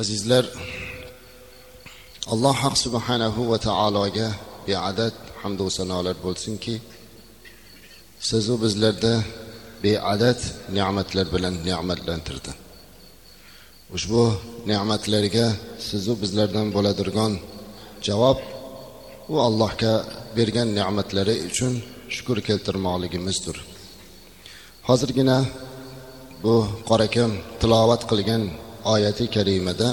azizlar alloh haq subhanahu va taologa beadad hamdu sanolar bo'lsinki sizu bizlarda beadad ne'matlar bilan ne'matlantirdi. Ushbu ne'matlarga sizu bizlardan bo'ladirgan javob u allohga bergan ne'matlari uchun shukur keltirmoqligimizdir. Hozirgina bu qorakam tilovat qilgan oyati karimada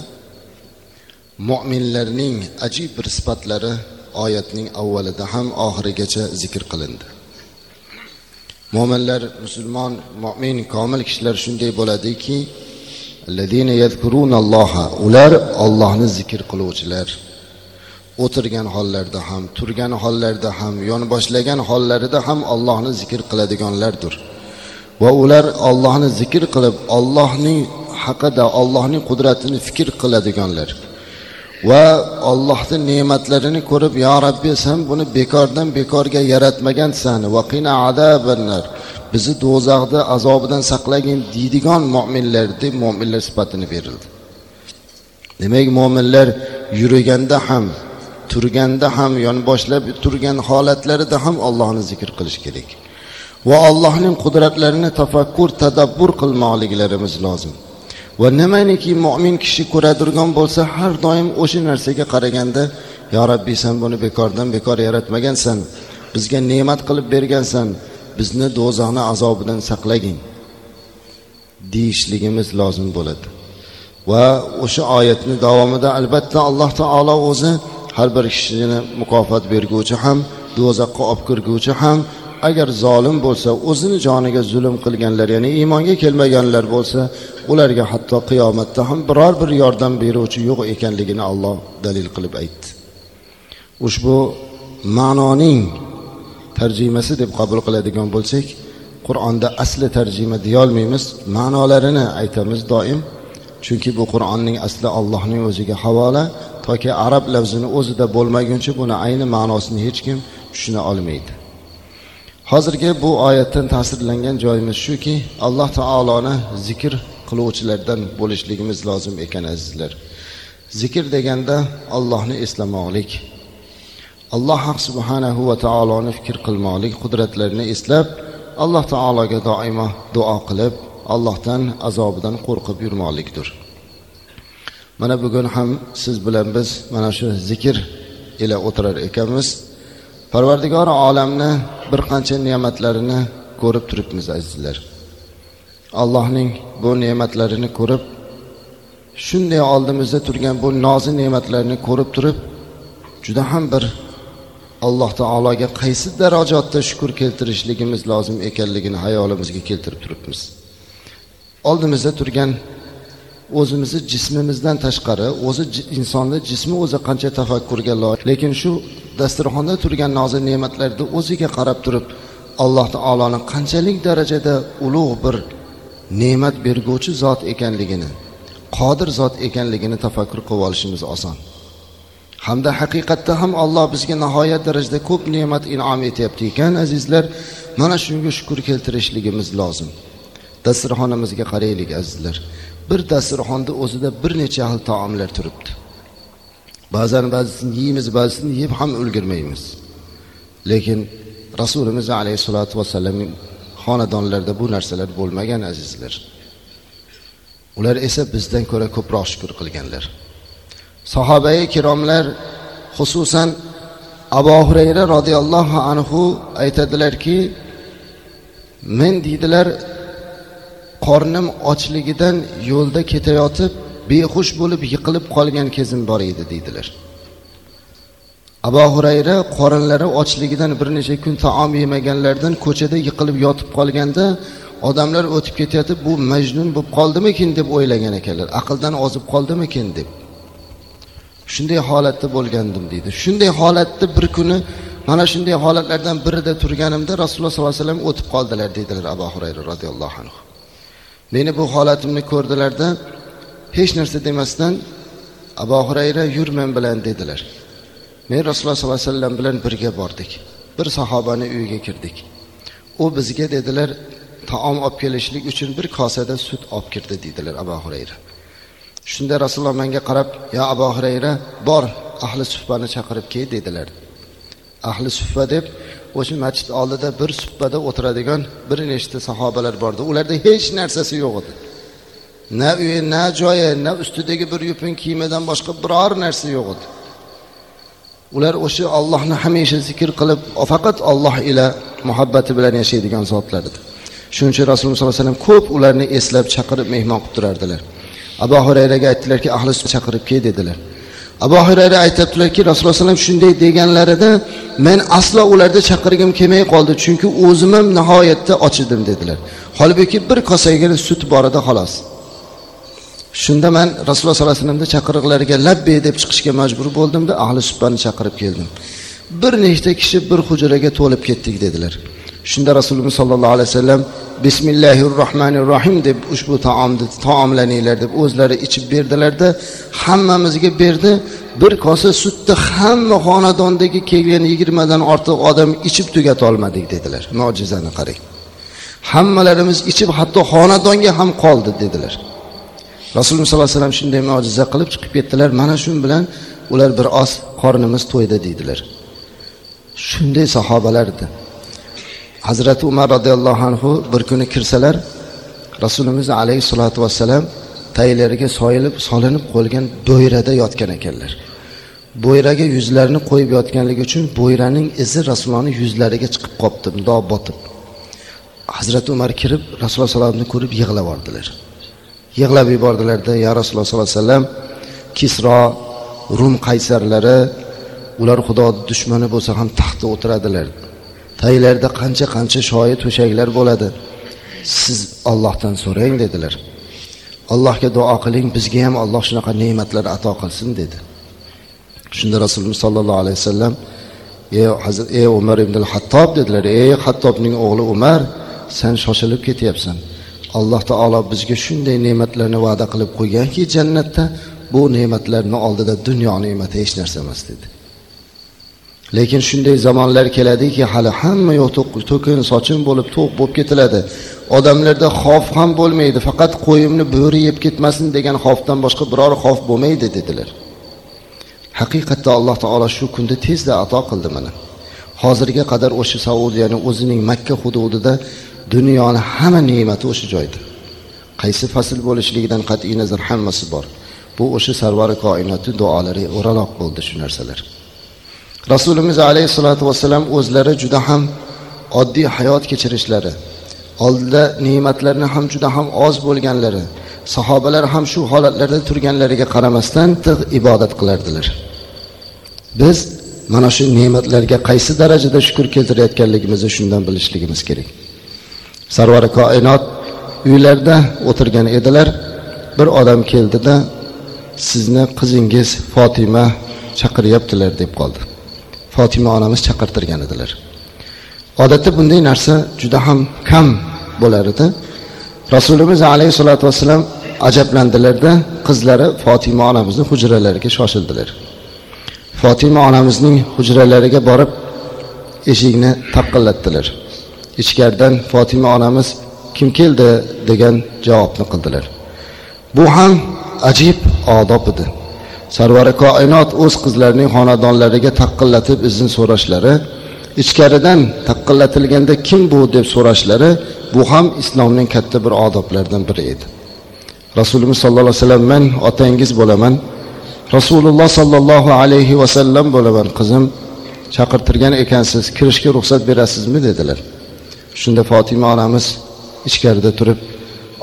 mo'minlarning ajib bir sifatlari oyatning avvalida ham oxirigacha zikr qilindi. Mo'minlar musulmon mo'min komil kishilar shunday bo'ladiki ular ollohni zikr qiluvchilar. O'tirgan hollarida ham turgan hollarida ham yonboshlagan hollarida ham ollohni zikr qiladiganlardir. Va ular ollohni zikr qilib ollohning haqida ollohning qudratini fikr qiladiganlar. Va ollohni ne'matlarini ko'rib yo rabbiy san buni bekordan bekorga yaratmagansan va qina adabannar bizni do'zaxda azobidan saqlagin deydigan mo'minlar deb mo'minlar sifatini berildi. Demak mo'minlar yurganda ham turganda ham yonboshlab turgan holatlarida ham allohni zikr qilish kerak. Va allohning qudratlarini tafakkur tadabbur qilmoqligimiz lozim. Va nimaniki mo'min kishi ko'radirgan bo'lsa har doim o'sha narsaga qaraganda yo rabbiy san buni bekordan bekor yaratmagansan bizga ne'mat qilib bergansan bizni do'zaxni azobidan saqlagin. Deyishligimiz lozim bo'ladi. Va o'sha oyatni davomida albatta alloh taolo o'zi har bir kishini mukofot berguvchi ham do'zaxqa olib kirguvchi ham agar zolim bo'lsa o'zini joniga zulm qilganlar ya'ni iymonga kelmaganlar bo'lsa ularga hatto qiyomatda ham biror bir yordam beruvchi yo'q ekanligini alloh dalil qilib aytdi. Ushbu ma'noning tarjimasi deb qabul qiladigan bo'lsak qur'onda asli tarjima deyolmaymiz ma'nolarini aytamiz doim. Chunki bu qur'onning asli allohning o'ziga havola toki arab lafzini o'zida bo'lmaguncha buni ayni ma'nosini hech kim tushuna olmaydi. Hozirgi bu oyatdan ta'sirlangan joyimiz shuki alloh taoloni zikr qiluvchilardan bo'lishligimiz lozim ekan azizlar. Zikr deganda allohni eslamoqlik alloh haq subhanahu va taoloni fikr qilmoqlik qudratlarini eslab alloh taologa doimo duo qilib allohdan azobidan qo'rqib yurmoqlikdir. Mana bugun ham siz bilan biz mana shu zikr ila o'tirar ekanmiz. Parvardigori olamni bir qancha ne'matlarini ko'rib turibmiz azizlar. Allohning bu ne'matlarini ko'rib shunday oldimizda turgan bu nozi ne'matlarni ko'rib turib juda ham bir alloh taologa qaysi darajada shukur keltirishligimiz lozim ekanligini hayolimizga keltirib turibmiz. Oldimizda turgan o'zimizni jismimizdan tashqari o'zi insonni jismi o'zi qancha tafakkurga loyiq. Lekin shu dasturxonda turgan nozik ne'matlarni o'ziga qarab turib alloh taoloni qanchalik darajada ulug' bir ne'mat berguvchi zot ekanligini qodir zot ekanligini tafakkur qilib olishimiz oson. Hamda haqiqatda ham alloh bizga nihoyat darajada ko'p ne'mat inom etyapti ekan azizlar. Mana shunga shukur keltirishligimiz lozim. Dasturxonimizga qaraylik azizlar. Bir dasturxonni o'zida bir necha xil taomlar turibdi. Ba'zan ba'zisini yeymiz ba'zisini yeb ham ulgurmaymiz lekin rasulimiz alayhissalotu vassalamning xonadonlarida bu narsalar bo'lmagan azizlar. Ular esa bizdan ko'ra ko'proq shukur qilganlar. Sahobai kiromlar xususan abu hurayra roziyallohu anhu aytadilarki men deydilar qornim ochligidan yo'lda ketayotib behush bo'lib yiqilib qolgan kezim bor edi deydilar. Abu hurayra qorinlari ochligidan bir necha kun taom yemaganlardan ko'chada yiqilib yotib qolganda odamlar o'tib ketayotib bu majnun bo'lib qoldimikin? deb o'ylagan ekanlar. Aqldan ozib qoldimikin? deb. Shunday holatda bo'lgandim deydi. Shunday holatda bir kuni mana shunday holatlardan birida turganimda rasululloh sollallohu alayhi vasallam o'tib qoldilar deydilar abu hurayra roziyallohu anhu. Meni bu holatimni ko'rdilarda hech narsa demasdan abu hurayra yur men bilan dedilar. Men rasululloh sollallohu alayhi vasallam bilan birga bordik. Bir sahobani uyiga kirdik. U bizga dedilar taom olib kelishlik uchun bir kosada sut olib kirdi deydilar abu hurayra. Shunda rasululloh menga qarab yo abu hurayra bor ahli suhbani chaqirib kel dedilar. Ahli suhba deb o'sha masjid oldida bir suppada o'tiradigan bir nechta sahobalar bordi. Ularda hech narsasi yo'q edi. Na uyi na joyi na ustidagi bir yupun kiyimidan boshqa biror narsa yo'q edi. Ular o'sha ollohni hamisha zikr qilib faqat olloh ila muhabbati bilan yashaydigan zotlar edi. Shuning uchun rasululloh sollallohu alayhi vasallam ko'p ularni eslab chaqirib mehmon qilib turardilar. Abu hurayraga aytdilarki ahli chaqirib kel dedilar. Abu hurayra aytyaptilarki rasululloh alayhi vasallam shunday deganlarida men aslo ularni chaqirgim kelmay qoldi chunki o'zim ham nihoyatda ochidim dedilar. Holbuki bir kosagina sut bor edi xolos. Shunda man rasululloh sollallohu alayhi vasallamni chaqiriqlariga labbey deb chiqishga majbur bo'ldimda ahli subbani chaqirib keldim. Bir nechta kishi bir hujraga to'lib ketdik dedilar. Shunda rasululloh sollallohu alayhi vasallam bismillahi rohmanir rohim deb ushbu taomni taomlaninglar deb o'zlari ichib berdilarda hammamizga berdi. Bir kosa sutni hamma xonadondagi kelgan yigirmadan ortiq odam ichib tugatolmadik dedilar. Mo'jizani qarang. Hammalarimiz ichib hatto xonadonga ham qoldi dedilar. Rasululloh sollallohu alayhi vasallam shunday mo'jiza qilib chiqib ketdilar. Mana shu bilan ular bir oz qornimiz to'ydi deydilar. Shunday sahobalar edi. Hazrati umar roziyallohu anhu bir kuni kirsalar rasulimiz alayhissalotu vassalam taylariga soyilib solinib qo'yilgan bo'yrada yotgan ekanlar. Bo'yraga yuzlarini qo'yib yotganligi uchun bo'yraning izi rasulullohni yuzlariga chiqib qolibdi mundoq botib. Hazrati umar kirib rasululloh salomni ko'rib yig'lab yubordilar. Yig'lab yubordilarda ya rasululloh sollallohu alayhi vasallam kisro rum qaysarlari ular xudoni dushmani bo'lsa ham taxtda o'tiradilar. Taylarda qancha qancha shoyi to'shaklar bo'ladi. Siz ollohdan so'rang dedilar. Allohga duo qiling bizga ham alloh shunaqa ne'matlar ato qilsin dedi. Shunda rasululloh sollallohu alayhi vasallam ey ey umar ibn hattob dedilar. Ey hattobning o'g'li umar sen shoshilib ketyapsan. Alloh taolo bizga shunday ne'matlarni va'da qilib qo'yganki jannatda bu ne'matlarni oldida dunyo ne'mati hech narsa emas dedi. Lekin shunday zamonlar keladiki hali hamma yoq to'kin sochin bo'lib to'q bo'lib ketiladi. Odamlarda xavf ham bo'lmaydi faqat qo'yimni bo'ri yeb ketmasin degan xavfdan boshqa biror xavf bo'lmaydi dedilar. Haqiqatda alloh taolo shu kunda tezda ato qildi mana. Hozirga qadar o'sha saudiyani o'zining makka hududida dunyoni hamma ne'mati o'sha joyda. Qaysi fasl bo'lishligidan qat'iy nazar hammasi bor. Bu o'sha sarvari koinotni duolari o'raloq bo'ldi shu narsalar. Rasulimiz alayhissalotu vassalam o'zlari juda ham oddiy hayot kechirishlari oldida ne'matlarni ham juda ham oz bo'lganlari sahobalar ham shu holatlarda turganlariga qaramasdan ibodat qilardilar. Biz mana shu ne'matlarga qaysi darajada shukur keltirayotganligimizni shundan bilishligimiz kerak. Sarvari koinot uylarida o'tirgan edilar. Bir odam keldida sizni qizingiz fotima chaqiryaptilar deb qoldi. Fotima onamiz chaqirtirgan edilar. Odatda bunday narsa juda ham kam bo'lar edi. Rasulimiz alayhissalotu vassalam ajablandilarda qizlari fotima onamizni hujralariga shoshildilar. Fotima onamizning hujralariga borib eshikni taqillatdilar. Ichkaridan fotima onamiz kim keldi? degan javobni qildilar. Bu ham ajib odob edi. Sarvari koinot o'z qizlarining xonadonlariga taqillatib izn so'rashlari ichkaridan taqillatilganda kim bu deb so'rashlari bu ham islomning katta bir odoblaridan biri edi. Rasulimiz sollallohu alayhi vasallam men otangiz bo'laman. Rasululloh sollallohu alayhi vasallam bo'laman qizim. Chaqirtirgan ekansiz kirishga ruxsat berasizmi? dedilar. Shunda fotima onamiz ichkarida turib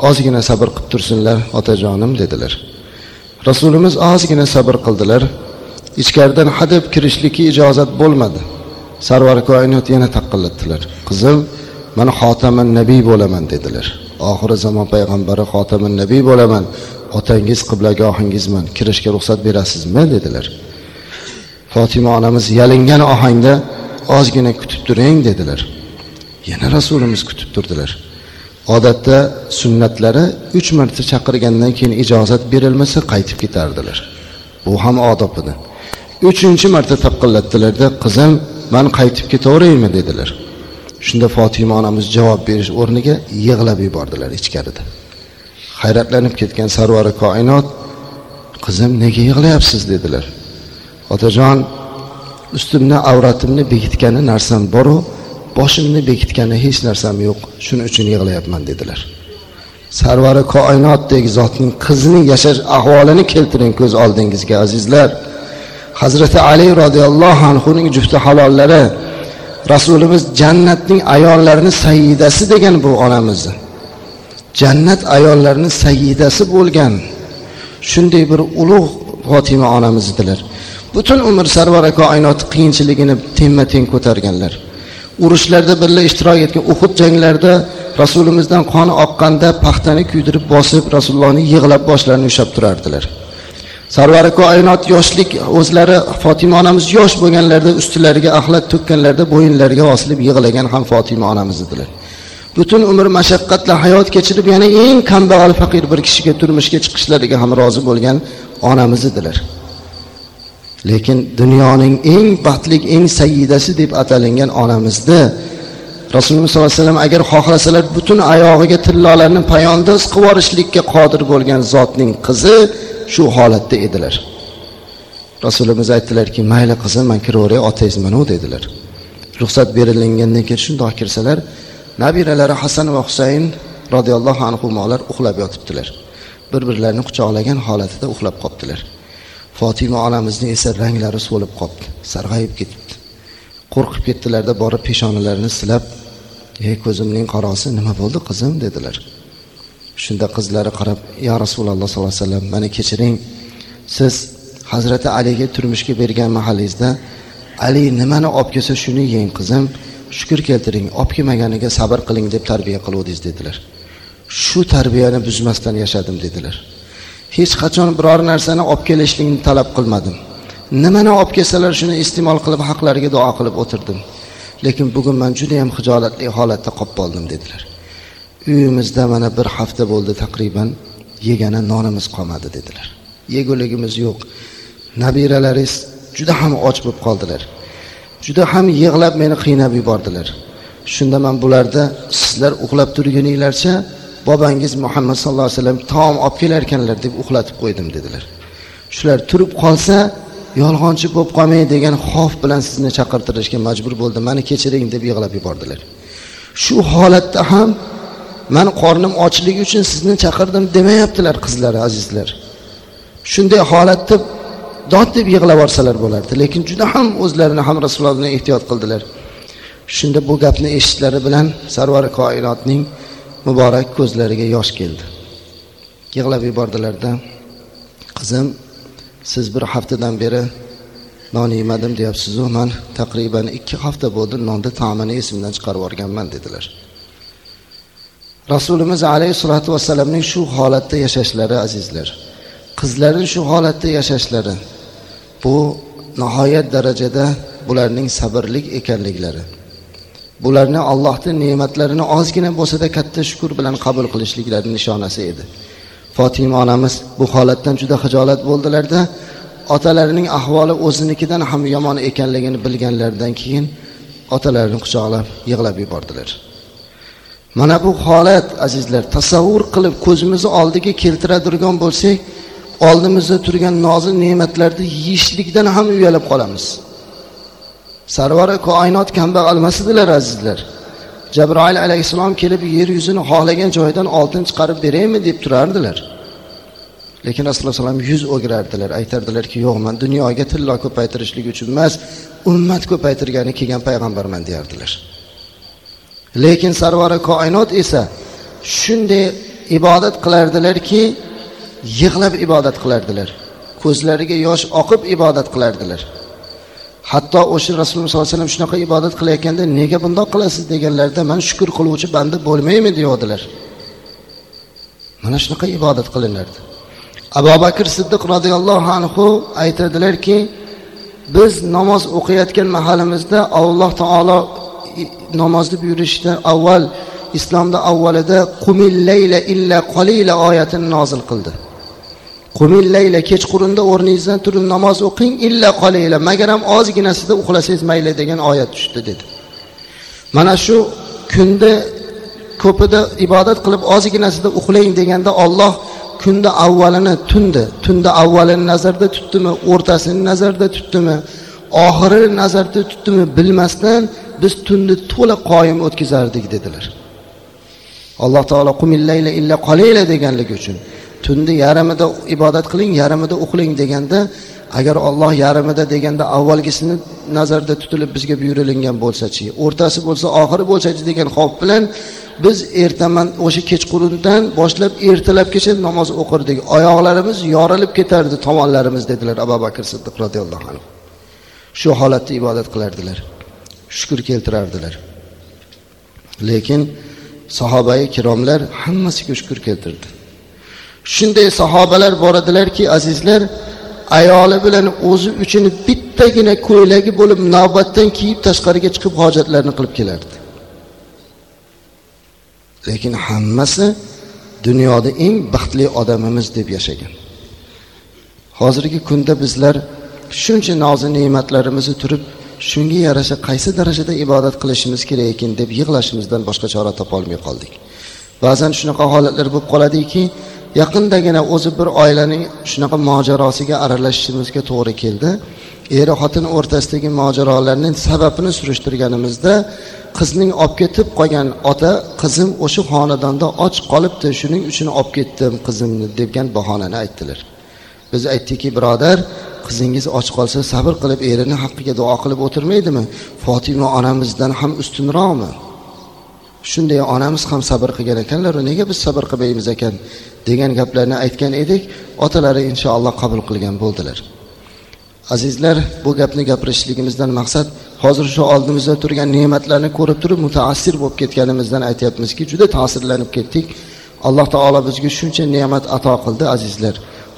ozgina sabr qilib tursinlar otajonim dedilar. Rasulimiz ozgina sabr qildilar. Ichkaridan hadeb kirishlikka ijozat bo'lmadi. Sarvar koinot yana taqillatdilar. Qizim man xotamin nabiy bo'laman dedilar. Oxiri zamon payg'ambari xotamin nabiy bo'laman. Otangiz qiblagohingizman. Kirishga ruxsat berasizmi? dedilar. Fotima onamiz yalingan ohangda ozgina kutib turing dedilar. Yana rasulimiz kutib turdilar. Odatda sunnatlari uch marta chaqirgandan keyin ijozat berilmasa qaytib ketardilar. Bu ham odob edi. Uchinchi marta taqillatdilarda qizim man qaytib ketaveraymi? dedilar. Shunda fotima onamiz javob berish o'rniga yig'lab yubordilar ichkarida. Hayratlanib ketgan sarvari koinot qizim nega yig'layapsiz? dedilar. Otajon ustimni avratimni bekitgani narsam boru boshimni bekitgani hech narsam yo'q shuning uchun yig'layapman dedilar. Sarvari koinotdek zotning qizining yashash ahvolini keltiring ko'z oldingizga azizlar. Hazrati ali roziyallohu anhuning jufti halollari rasulimiz jannatning ayollarini sayyidasi degan bu onamizni jannat ayollarini sayyidasi bo'lgan shunday bir ulug' fotima onamizdilar butun umr sarvari koinot qiyinchiligini tengma teng ko'targanlar. Urushlarda birga ishtirok etgan uhud janglarida rasulimizdan qoni oqqanda paxtani kuydirib bosib rasulullohni yig'lab boshlarini ushlab turardilar. Sarvari koinot yoshlik o'zlari fotima onamiz yosh bo'lganlarida ustilariga axlat to'kkanlarida bo'yinlariga osilib yig'lagan ham fotima onamiz edilar. Butun umr mashaqqatla hayot kechirib yana eng kambag'al faqir bir kishiga turmushga chiqishlariga ham rozi bo'lgan onamiz edilar. Lekin dunyoning eng baxtli eng sayyidasi deb atalingan onamizni rasululloh sollallohu alayhi vasallam agar xohlasalar butun oyog'iga tillolarni payondoz qilib yuborishlikka qodir bo'lgan zotning qizi shu holatda edilar. Rasulimiz aytdilarki mayli qizim man kiraveray otangiz mana dedilar. Ruxsat berilingandan keyin shundoq kirsalar nabiralari hasan va husayn roziyallohu anhular uxlab yotibdilar. Bir birlarini quchoqlagan holatida uxlab qolibdilar fotima onamizni esa ranglari so'lib qolibdi sarg'ayib ketibdi. Qo'rqib ketdilarda borib peshonalarini silab ey ko'zimning qarosi nima bo'ldi qizim? dedilar. Shunda qizlari qarab yo rasululloh sollallohu alayhi vasallam mani kechiring. Siz hazrati aliga turmushga bergan mahalingizda ali nimani olib kelsa shuni yeng qizim. Shukur keltiring olib kelmaganiga sabr qiling deb tarbiya qiluvdingiz dedilar. Shu tarbiyani buzmasdan yashadim dedilar. Hech qachon biror narsani olib kelishlikni talab qilmadim. Nimani olib kelsalar shuni iste'mol qilib haqlariga duo qilib o'tirdim. Lekin bugun man judayam hijolatli holatda qolib qoldim dedilar. Uyimizda mana bir hafta bo'ldi taqriban yegani nonimiz qolmadi dedilar. Yeguligimiz yo'q. Nabiralaringiz juda ham och bo'lib qoldilar. Juda ham yig'lab meni qiynab yubordilar. Shunda man bularda sizlar uxlab turguninglarcha bobangiz muhammad sallallohu alayhi vasallam taom olib kelarkanlar deb uxlatib qo'ydim dedilar. Shular turib qolsa yolg'onchi bo'lib qolmay degan xavf bilan sizni chaqirtirishga majbur bo'ldim. Mani kechiring deb yig'lab yubordilar. Shu holatda ham mani qornim ochligi uchun sizni chaqirdim demayaptilar qizlar azizlar. Shunday holatda dod deb yig'lab yuborsalar bo'lardi lekin juda ham o'zlarini ham rasululloh bilan ehtiyot qildilar. Shunda bu gapni eshitishlari bilan sarvar koinotning muborak ko'zlariga yosh keldi. Yig'lab yubordilarda qizim siz bir haftadan beri non yemadim deyapsizu man taqriban ikki hafta bo'ldi nonni ta'mini esimdan chiqarib yuborganman dedilar. Rasulimiz alayhissalotu vassalamning shu holatda yashashlari azizlar qizlarni shu holatda yashashlari bu nihoyat darajada bularning sabrlik ekanliklari. Bularni allohni ne'matlarini ozgina bo'lsada katta shukur bilan qabul qilishliklari nishonasi edi. Fotima onamiz bu holatdan juda hijolat bo'ldilarda otalarining ahvoli o'zinikidan ham yomon ekanligini bilganlaridan keyin otalarini quchoqlab yig'lab yubordilar. Mana bu holat azizlar tasavvur qilib ko'zimizni oldiga keltiradigan bo'lsak oldimizda turgan nozik ne'matlarni yeyishlikdan ham uyalib qolamiz. Sarvari koinot kambag'alemas edilar azizlar. Jabroil alayhissalom kelib yer yuzini xohlagan joyidan oltin chiqarib beraymi deb turardilar. Lekin rasululloh alayhi yuz o'girardilar aytardilarki yo'q man dunyoga tillo ko'paytirishlik uchun emas ummat ko'paytirgani kelgan payg'ambarman deyardilar. Lekin sarvari koinot esa shunday ibodat qilardilarki yig'lab ibodat qilardilar. Ko'zlariga yosh oqib ibodat qilardilar. Hatto o'sha rasululloh sollallohu alayhi vasallam shunaqa ibodat qilayotganda nega bundoq qilasiz? deganlarida man shukur qiluvchi banda bo'lmaymi? deyavdilar mana shunaqa ibodat qilinardi. Abu bakr siddiq roziyallohu anhu aytadilarki biz namoz o'qiyotgan mahalimizda alloh taolo namozni buyurishdan avval islomda avvalida qumillayla illa qolila oyatini nozil qildi. Qumillayla kechqurunda o'rningizdan turib namoz o'qing illa qolinglar. Magar ham ozginasida uxlasangiz mayli degan oyat tushdi dedi. Mana shu kunda ko'pida ibodat qilib ozginasida uxlang deganda olloh kunda avvalini tundi. Tunda avvalini nazarda tutdimi o'rtasini nazarda tutdimi oxirini nazarda tutdimi bilmasdan biz tunni to'la qoyim o'tkazardik dedilar. Alloh taolo qumillayla illa qolinglar deganligi uchun tunni yarmida ibodat qiling yarmida uxlang deganda agar olloh yarmida deganda avvalgisini nazarda tutilib bizga buyurilgan bo'lsachi o'rtasi bo'lsa oxiri bo'lsachi degan xavf bilan biz ertaman o'sha kechqurundan boshlab ertalabgacha namoz o'qirdik. Oyoqlarimiz yorilib ketardi tomonlarimiz dedilar abu bakr siddiq roziyallohu anhu. Shu holatda ibodat qilardilar shukur keltirardilar. Lekin sahobai kiromlar hammasiga shukur keltirdi. Shunday sahobalar bor edilarki azizlar ayoli bilan o'zi uchun bittagina ko'ylagi bo'lib navbatdan kiyib tashqariga chiqib hojatlarini qilib kelardi. Lekin hammasi dunyoda eng baxtli odamimiz deb yashagan. Hozirgi kunda bizlar shuncha nozi ne'matlarimizni turib shunga yarasha qaysi darajada ibodat qilishimiz kerak ekan deb yig'lashimizdan boshqa chora topolmay qoldik. Ba'zan shunaqa holatlar bo'lib qoladiki yaqindagina o'zi bir oilaning shunaqa mojarosiga aralashishimizga to'g'ri keldi. Eri xotin o'rtasidagi mojarolarning sababini surishtirganimizda qizning olib ketib qolgan ota qizim o'sha xonadonda och qolibdi shuning uchun olib ketdim qizimni degan bahonani aytdilar. Biz aytdikki birodar qizingiz och qolsa sabr qilib erini haqqiga duo qilib o'tirmaydimi? Fotima onamizdan ham ustunroqmi? Shunday onamiz ham sabr qilgan ekanlaru nega biz sabr qilmaymiz ekan degan gaplarni aytgan edik otalari inshaalloh qabul qilgan bo'ldilar. Azizlar bu gapni gapirishligimizdan maqsad hozir shu oldimizda turgan ne'matlarni ko'rib turib mutaassir bo'lib ketganimizdan aytyapmizki juda ta'sirlanib ketdik. Alloh taolo bizga shuncha ne'mat ato qildi azizlar.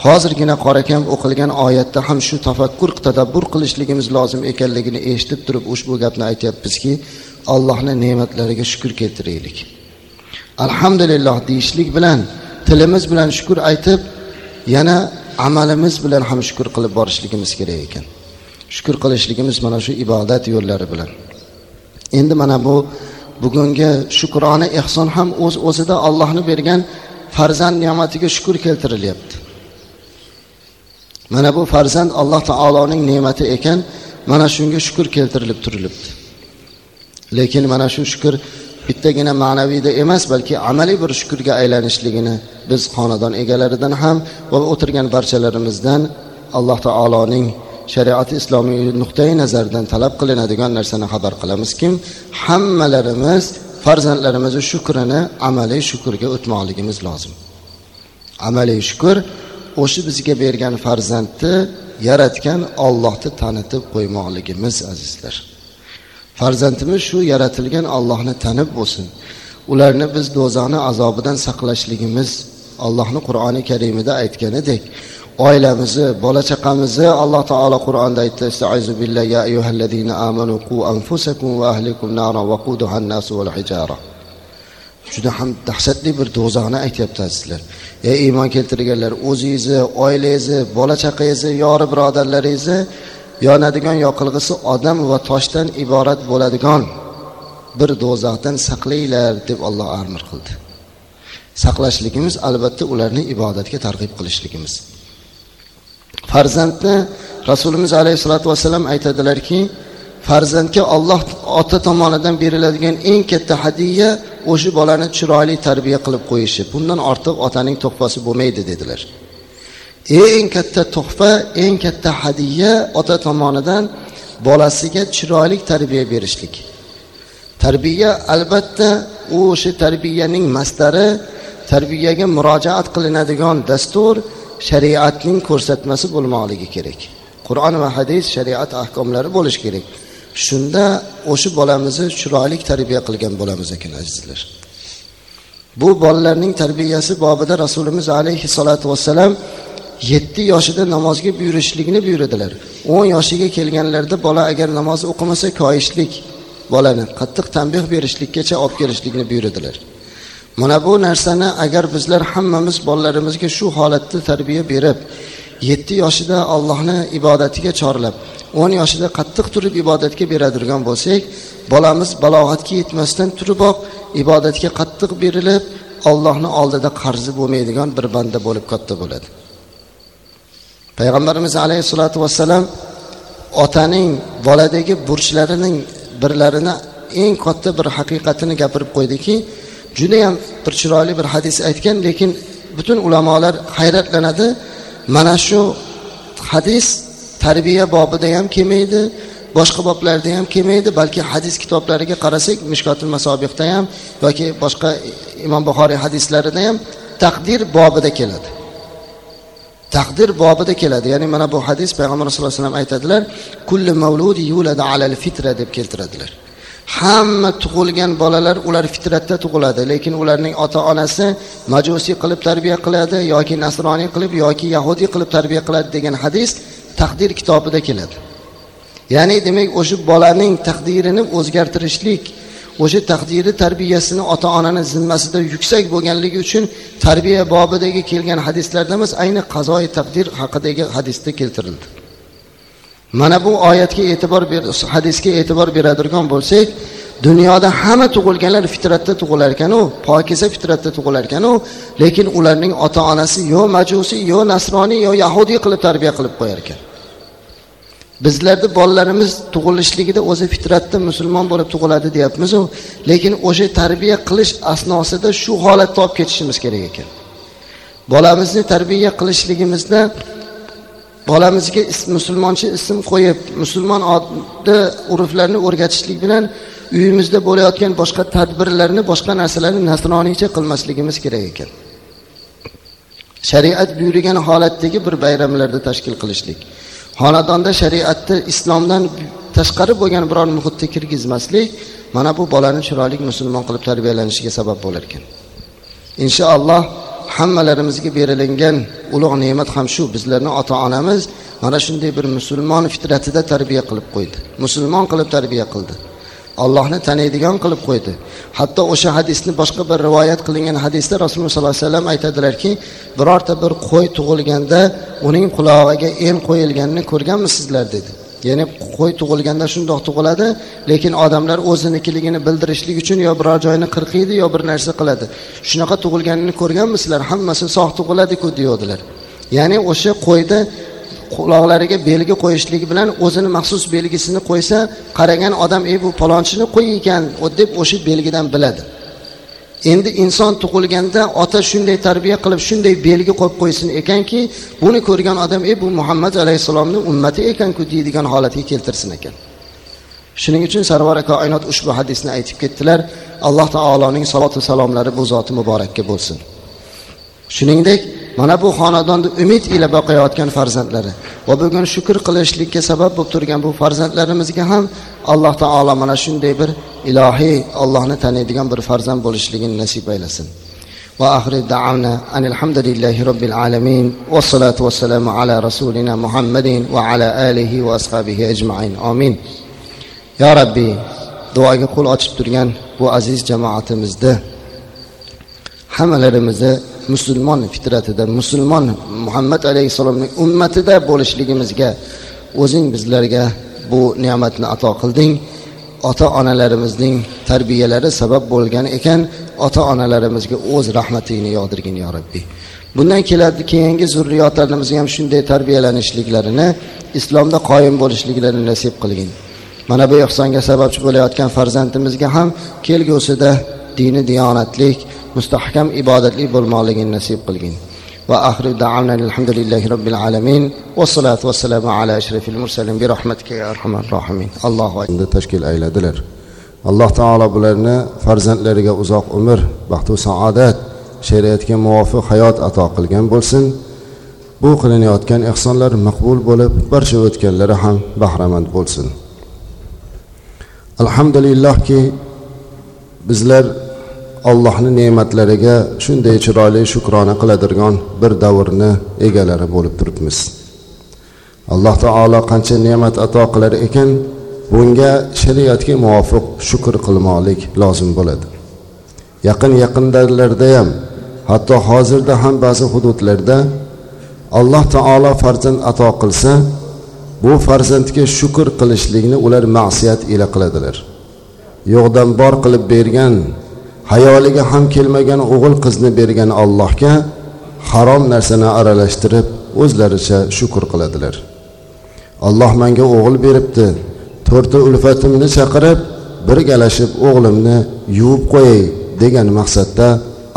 Hozirgina qorakam o'qilgan oyatda ham shu tafakkur tadabbur qilishligimiz lozim ekanligini eshitib turib ushbu gapni aytyapmizki allohni ne'matlariga shukur keltiraylik. Alhamdulillah deyishlik bilan tilimiz bilan shukur aytib yana amalimiz bilan ham shukur qilib borishligimiz kerak ekan. Shukur qilishligimiz mana shu ibodat yo'llari bilan. Endi mana bu bugungi shukrona ehson ham o'z uz o'zida ollohni bergan farzand ne'matiga shukur keltirilyapti. Mana bu farzand alloh taoloning ne'mati ekan mana shunga shukur keltirilib turilibdi. Lekin mana shu shukur bittagina ma'naviyda emas balki amaliy bir shukurga aylanishligini biz xonadon egalaridan ham va o'tirgan barchalarimizdan alloh taoloning shariati islomiy nuqtai nazaridan talab qilinadigan narsani xabar qilamizki hammalarimiz farzandlarimizni shukrini amaliy shukurga o'tmoqligimiz lozim. Amaliy shukur o'sha bizga bergan farzandni yaratgan ollohni tanitib qo'ymoqligimiz azizlar. Farzandimiz shu yaratilgan ollohni tanib bo'lsin. Ularni biz do'zaxni azobidan saqlashligimiz allohni qur'oni karimida aytganidek oilamizni bola chaqamizni alloh taolo qur'onda aytdi astaizu ya ayyuhallazina amanu qu anfusakum va ahlikum nara waquduha wal hijara. Juda ham dahshatli bir do'zaxni aytyapti azizlar ey iymon keltirganlar o'zingizni oilangizni bola chaqangizni yori birodarlaringizni yonadigan yoqilg'isi odam va toshdan iborat bo'ladigan bir do'zaxdan saqlanglar deb olloh amr qildi. Saqlashligimiz albatta ularni ibodatga targ'ib qilishligimiz. Farzandni rasulimiz alayhissalotu vassalam aytadilarki farzandga olloh ota tomonidan beriladigan eng katta hadya o'sha bolani chiroyli tarbiya qilib qo'yishi. Bundan ortiq otaning tuhfasi bo'lmaydi dedilar. Eng katta tuhfa eng katta hadiya ota tomonidan bolasiga chiroyli tarbiya berishlik. Tarbiya albatta u o'sha tarbiyaning mastari tarbiyaga murojaat qilinadigan dastur shariatning ko'rsatmasi bo'lmoqligi kerak. Qur'on va hadis shariat ahkomlari bo'lishi kerak. Shunda o'sha bolamizni chiroyli tarbiya qilgan bo'lamiz ekan azizlar. Bu bolalarning tarbiyasi bobida rasulimiz alayhissalotu vassalam yetti yoshida namozga buyurishlikni buyurdilar o'n yoshiga kelganlarida bola agar namoz o'qimasa koyishlik bolani qattiq tanbeh berishlikkacha olib kelishlikni buyurdilar mana bu narsani agar bizlar hammamiz bolalarimizga shu holatda tarbiya berib yetti yoshida allohni ibodatiga chorlab o'n yoshida qattiq turib ibodatga beradigan bo'lsak bolamiz balog'atga yetmasdan turiboq ibodatga qattiq berilib ollohni oldida qarzi bo'lmaydigan bir banda bo'lib katta bo'ladi. Payg'ambarimiz alayhissalotu vassalam otaning boladagi burchlarining birlarini eng katta bir haqiqatini gapirib qo'ydiki judayam bir chiroyli bir hadis aytgan lekin butun ulamolar hayratlanadi. Mana shu hadis tarbiya bobida ham kelmaydi boshqa boblarda ham kelmaydi balki hadis kitoblariga qarasak mishkotil masobihda ham yoki boshqa imom buxoriy hadislarida ham taqdir bobida keladi. Taqdir bobida keladi. Ya'ni mana bu hadis payg'ambar sallallohu alayhi vasallam aytadilar kulli mavludi yuladu alal fitra deb keltiradilar. Hamma tug'ilgan bolalar ular fitratda tug'iladi lekin ularning ota onasi majusiy qilib tarbiya qiladi yoki nasroniy qilib yoki yahudiy qilib tarbiya qiladi degan hadis taqdir kitobida keladi. Ya'ni demak o'sha bolaning taqdirini o'zgartirishlik o'sha taqdiri tarbiyasini ota onani zimmasida yuksak bo'lganligi uchun tarbiya bobidagi kelgan hadislarda emas ayni qazoi taqdir haqidagi hadisda keltirildi. Mana bu oyatga e'tibor ber hadisga e'tibor beradigan bo'lsak dunyoda hamma tug'ilganlar fitratda tug'ilar ekanu pokiza fitratda tug'ilar ekanu lekin ularning ota onasi yo majusiy yo nasroniy yo yahudiy qilib tarbiya qilib qo'yar ekan. Bizlarni bolalarimiz tug'ilishligida o'zi fitratda musulmon bo'lib tug'iladi deyapmizu. Lekin o'sha tarbiya qilish asnosida shu holatda olib ketishimiz kerak ekan. Bolamizni tarbiya qilishligimizda bolamizga musulmoncha ism qo'yib musulmon oddi urflarni o'rgatishlik bilan uyimizda bo'layotgan boshqa tadbirlarni boshqa narsalarni nasroniycha qilmasligimiz kerak ekan. Shariat buyurgan holatdagi bir bayramlarda tashkil qilishlik. Xonadonda shariatni islomdan tashqari bo'lgan biror muhitga kirgizmaslik mana bu bolani chiroyli musulmon qilib tarbiyalanishiga sabab bo'lar ekan. Inshaalloh hammalarimizga berilingan ulug' ne'mat ham shu bizlarni ota onamiz mana shunday bir musulmon fitratida tarbiya qilib qo'ydi. Musulmon qilib tarbiya qildi. Allohni taniydigan qilib qo'ydi. Hatto o'sha hadisni boshqa bir rivoyat qilingan hadisda rasululloh sollallohu alayhi vasallam aytadilarki birorta bir qo'y tug'ilganda uning qulog'iga en qo'yilganini ko'rganmisizlar dedi. Ya'ni qo'y tug'ilganda shundoq tug'iladi lekin odamlar o'zinikiligini bildirishlik uchun yo biror joyini qirqiydi yo bir narsa qiladi. Shunaqa tug'ilganini ko'rganmisizlar hammasi sog' tug'iladiku deyavdilar ya'ni o'sha qo'yda quloqlariga belgi qo'yishlik bilan o'zini maxsus belgisini qo'ysa qaragan odam ey bu palonchini qo'y ekan deb o'sha belgidan biladi. Endi inson tug'ilganda ota shunday tarbiya qilib shunday belgi qo'yib qo'ysin ekanki buni ko'rgan odam ey bu muhammad alayhissalomni ummati ekanku deydigan holatga keltirsin ekan. Shuning uchun sarvari koinot ushbu hadisni aytib ketdilar. Alloh taoloning salotu salomlari bu zoti muborakka bo'lsin. Shuningdek mana bu xonadonda umid ila boqayotgan farzandlari. Va bugun shukr qilishlikka sabab bo'lib turgan bu farzandlarimizga ham alloh taolo mana shunday bir ilohiy ollohni taniydigan bir farzand bo'lishligini nasib aylasin. Va axri daavna alhamdulillahi robbil alamin vassalotu vassalamu ala rasulina muhammadin va ala alihi va ashabihi ajmain. Omin yo rabbiy duoga qo'l ochib turgan bu aziz jamoatimizni hammalarimizni musulmon fitratida musulmon muhammad alayhissalomning ummatida bo'lishligimizga o'zing bizlarga bu ne'matni ato qilding. Ota onalarimizning tarbiyalari sabab bo'lgan ekan ota onalarimizga o'z rahmatingni yog'dirgin yo robbiy bundan keladi keyingi zurriyotlarimizga ham shunday tarbiyalanishliklarini islomda qoyim bo'lishliklarini nasib qilgin. Mana bu ehsonga sababchi bo'layotgan farzandimizga ham kelgusida dini diyonatlik mustahkam ibodatli bo'lmoqligini nasib qilgin. Va axiri daana alhamdulillahi robbil alamin. Vassalatu vassalamu ala ashrafil mursalin bi rahmatika ya arhamar rohimin allohu akbar. Tashkil ayladilar. Alloh taolo bularni farzandlariga uzoq umr baxtu saodat shariatga muvofiq hayot ato qilgan bo'lsin. Bu qilinayotgan ehsonlar maqbul bo'lib barcha o'tganlari ham bahramand bo'lsin. Alhamdulillahki bizlar allohni ne'matlariga shunday chiroyli shukrona qiladirgan bir davrni egalari bo'lib turibmiz. Alloh taolo qancha ne'mat ato qilar ekan bunga shariatga muvofiq shukr qilmoqlik lozim bo'ladi. Yaqin yaqindalarda ham hatto hozirda ham ba'zi hududlarda alloh taolo farzand ato qilsa bu farzandga shukr qilishlikni ular ma'siyat ila qiladilar. Yo'qdan bor qilib bergan hayoliga ham kelmagan o'g'il qizni bergan allohga harom narsani aralashtirib o'zlaricha shukur qiladilar. Alloh menga o'g'il beribdi. To'rtta ulfatimni chaqirib birgalashib o'g'limni yuvib qo'yay degan maqsadda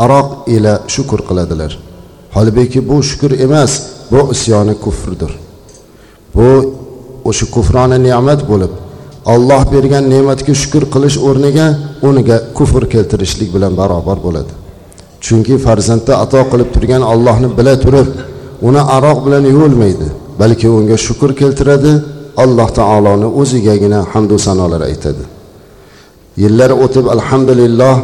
aroq ila shukur qiladilar. Holbuki bu shukur emas bu isyoni kufrdir. Bu o'sha kufrona ne'mat bo'lib olloh bergan ne'matga shukur qilish o'rniga uniga kufr keltirishlik bilan barobar bo'ladi. Chunki farzandni ato qilib turgan ollohni bila turib uni aroq bilan yuvilmaydi balki unga shukur keltiradi alloh taoloni o'zigagina hamdu sanolar aytadi. Yillar o'tib alhamdulillah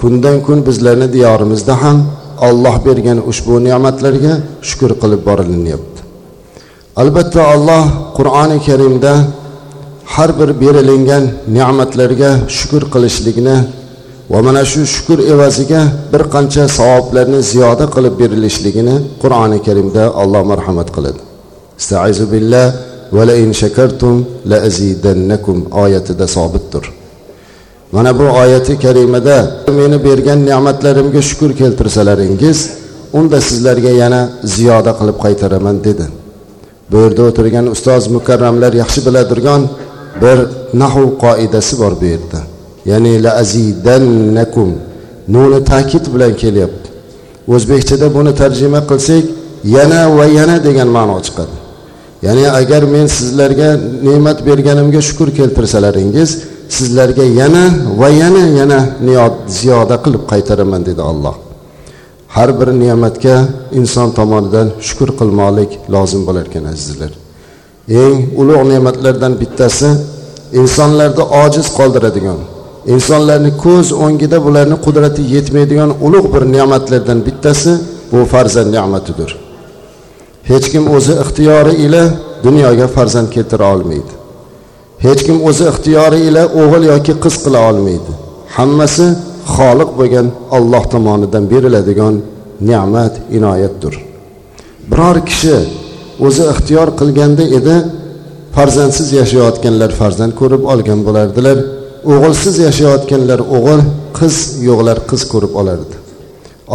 kundan kun bizlarni diyorimizda ham olloh bergan ushbu ne'matlarga shukur qilib borilinyapti albatta alloh qur'oni karimda har bir berilingan ne'matlarga shukur qilishlikni va mana shu shukur evaziga bir qancha savoblarni ziyoda qilib berilishligini qur'oni karimda alloh marhamat qiladi. Istaizu billah va la in shakartum la azidannakum oyatida sobitdir. Mana bu oyati karimada meni bergan ne'matlarimga shukur keltirsalaringiz unda sizlarga yana ziyoda qilib qaytaraman dedi. Bu yerda o'tirgan ustoz mukarramlar yaxshi biladirgan bir nahu qoidasi bor bu yerda. Ya'ni la azidannakum. Nuni ta'kid bilan kelyapti. O'zbekchada buni tarjima qilsak yana va yana degan ma'no chiqadi. Ya'ni agar men sizlarga ne'mat berganimga shukur keltirsalaringiz sizlarga yana va yana yana ziyoda qilib qaytaraman dedi olloh har bir ne'matga inson tomonidan shukur qilmoqlik lozim bo'lar ekan azizlar. Eng ulug' ne'matlardan bittasi insonlarni ojiz qoldiradigan insonlarni ko'z o'ngida bularni qudrati yetmaydigan ulug' bir ne'matlardan bittasi bu farzand ne'matidir. Hech kim o'zi ixtiyori ila dunyoga farzand keltira olmaydi. Hech kim o'zi ixtiyori ila o'g'il yoki qiz qila olmaydi. Hammasi xoliq bo'lgan olloh tomonidan beriladigan ne'mat inoyatdir. Biror kishi o'zi ixtiyor qilganda edi farzandsiz yashayotganlar farzand ko'rib olgan bo'lardilar o'g'ilsiz yashayotganlar o'g'il qiz yo'qlar qiz ko'rib olardi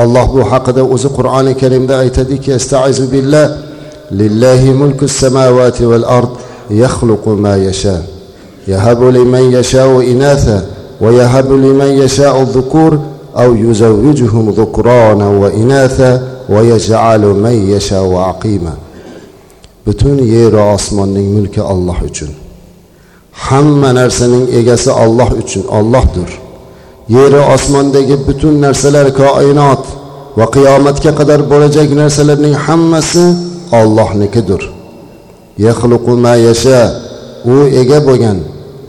alloh bu haqida o'zi qur'oni karimda aytadiki astaizu billah lillahi mulku samavati val ard yakhluqu ma yasha yahabu liman yashau inatha wa yahabu liman yashau dhukur أو يزوجهم ذكرانا وإناثا ويجعل من يشاء عقيما butun yeru osmonning mulki olloh uchun. Hamma narsaning egasi olloh uchun ollohdir yeru osmondagi butun narsalar koinot va qiyomatga qadar bo'lajak narsalarning hammasi ollohnikidir ma yasha u ega bo'lgan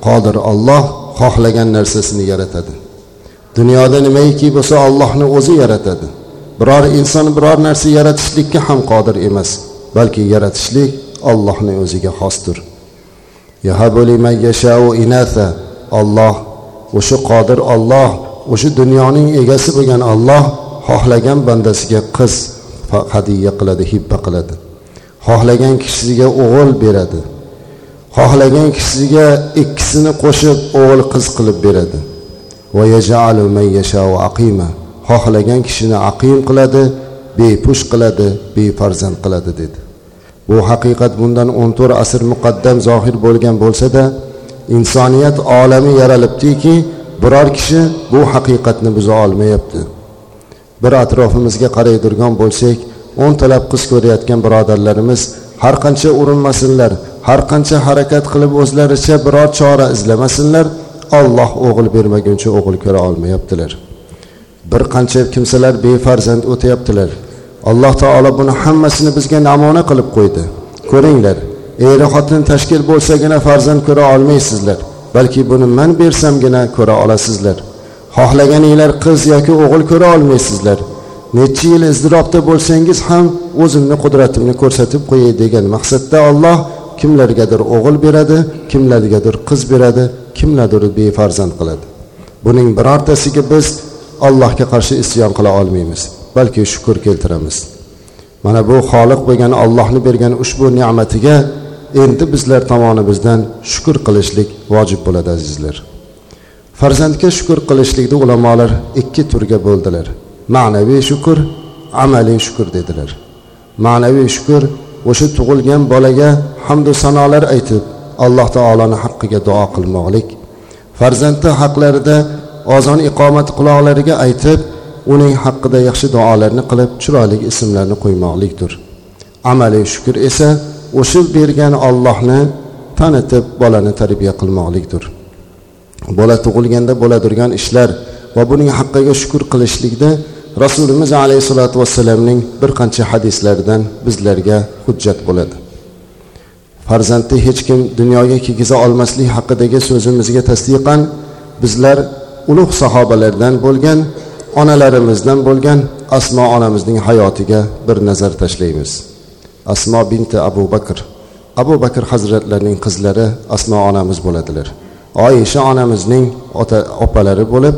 qodir olloh xohlagan narsasini yaratadi. Dunyoda nimaiki bo'lsa ollohni o'zi yaratadi. Biror inson biror narsa yaratishlikka ham qodir emas. Balki yaratishlik ollohni o'ziga xosdir. Olloh o'sha qodir olloh o'sha dunyoning egasi bo'lgan olloh xohlagan bandasiga qiz hadya qiladi hibba qiladi. Xohlagan kishisiga o'g'il beradi. Xohlagan kishisiga ikkisini qo'shib o'g'il qiz qilib beradi. Xohlagan kishini aqim qiladi bepush qiladi befarzand qiladi dedi. Bu haqiqat bundan o'n to'rt asr muqaddam zohir bo'lgan bo'lsada insoniyat olami yaralibdiki biror kishi bu haqiqatni buza olmayapti. Bir atrofimizga qaraydirgan bo'lsak o'ntalab qiz ko'rayotgan birodarlarimiz har qancha urinmasinlar har qancha harakat qilib o'zlaricha biror chora izlamasinlar olloh o'g'il bermaguncha o'g'il ko'ra olmayaptilar. Bir qancha kimsalar befarzand o'tyaptilar. Alloh taolo buni hammasini bizga namuna qilib qo'ydi. Ko'ringlar eri xotin tashkil bo'lsagina farzand ko'ra olmaysizlar balki buni man bersamgina ko'ra olasizlar. Xohlaganinglar qiz yoki o'g'il ko'ra olmaysizlar. Necha yil izdirobda bo'lsangiz ham o'zimni qudratimni ko'rsatib qo'yay degan maqsadda olloh kimlargadir o'g'il beradi kimlargadir qiz beradi kimlardir befarzand qiladi. Buning birortasiga biz allohga qarshi isyon qila olmaymiz. Balki shukur keltiramiz. Mana bu xoliq bo'lgan ollohni bergan ushbu ne'matiga endi bizlar tomonimizdan shukur qilishlik vojib bo'ladi azizlar. Farzandga shukur qilishlikni ulamolar ikki turga bo'ldilar. Ma'naviy shukur amaliy shukur dedilar. Ma'naviy shukur o'sha tug'ilgan bolaga hamdu sanolar aytib alloh taoloni haqqiga duo qilmoqlik. Farzandni haqlarida ozon iqomat quloqlariga aytib uning haqqida yaxshi duolarni qilib chiroyli ismlarni qo'ymoqlikdir. Amaliy shukur esa o'sha bergan ollohni tanitib bolani tarbiya qilmoqlikdir. Bola tug'ilganda bo'ladirgan ishlar va buning haqqiga shukur qilishlikda rasulimiz alayhissalotu vassalamning bir qancha hadislaridan bizlarga hujjat bo'ladi. Farzandni hech kim dunyoga kigiza olmaslik haqidagi so'zimizga tasdiqan bizlar ulug' sahobalardan bo'lgan onalarimizdan bo'lgan asmo onamizning hayotiga bir nazar tashlaymiz. Asmo binti abu bakr. Abu bakr hazratlarining qizlari asmo onamiz bo'ladilar. Oyisha onamizning ota opalari bo'lib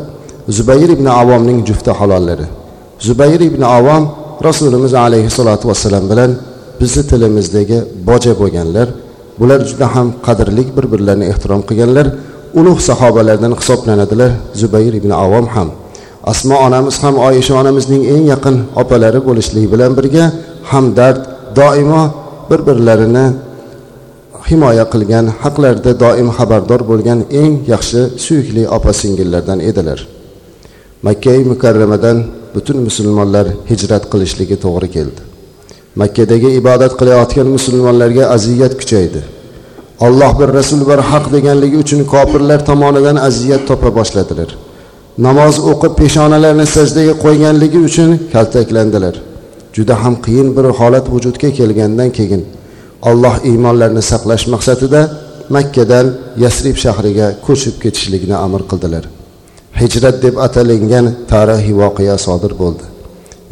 zubayr ibn avomning jufti halollari. Zubayr ibn avom rasulimiz alayhissalotu vassalam bilan bizni tilimizdagi boja bo'lganlar bular juda ham qadrli bir birlarini ehtirom qilganlar ulug' sahobalardan hisoblanadilar zubayr ibn avom ham. Asmo onamiz ham oyisha onamizning eng yaqin opalari bo'lishligi bilan birga hamdard doimo bir birlarini himoya qilgan haqlarida doim xabardor bo'lgan eng yaxshi suyukli opa singillardan edilar. Makkai mukarramadan butun musulmonlar hijrat qilishligi to'g'ri keldi. Makkadagi ibodat qilayotgan musulmonlarga aziyat kuchaydi. Olloh bir rasul bir haq deganligi uchun kofirlar tomonidan aziyat topa boshladilar. Namoz o'qib peshonalarini sajdaga qo'yganligi uchun kaltaklandilar. Juda ham qiyin bir holat vujudga kelgandan keyin alloh iymonlarni saqlash maqsadida makkadan yasrib shahriga ko'chib ketishlikni amr qildilar. Hijrat deb atalingan tarixiy voqea sodir bo'ldi.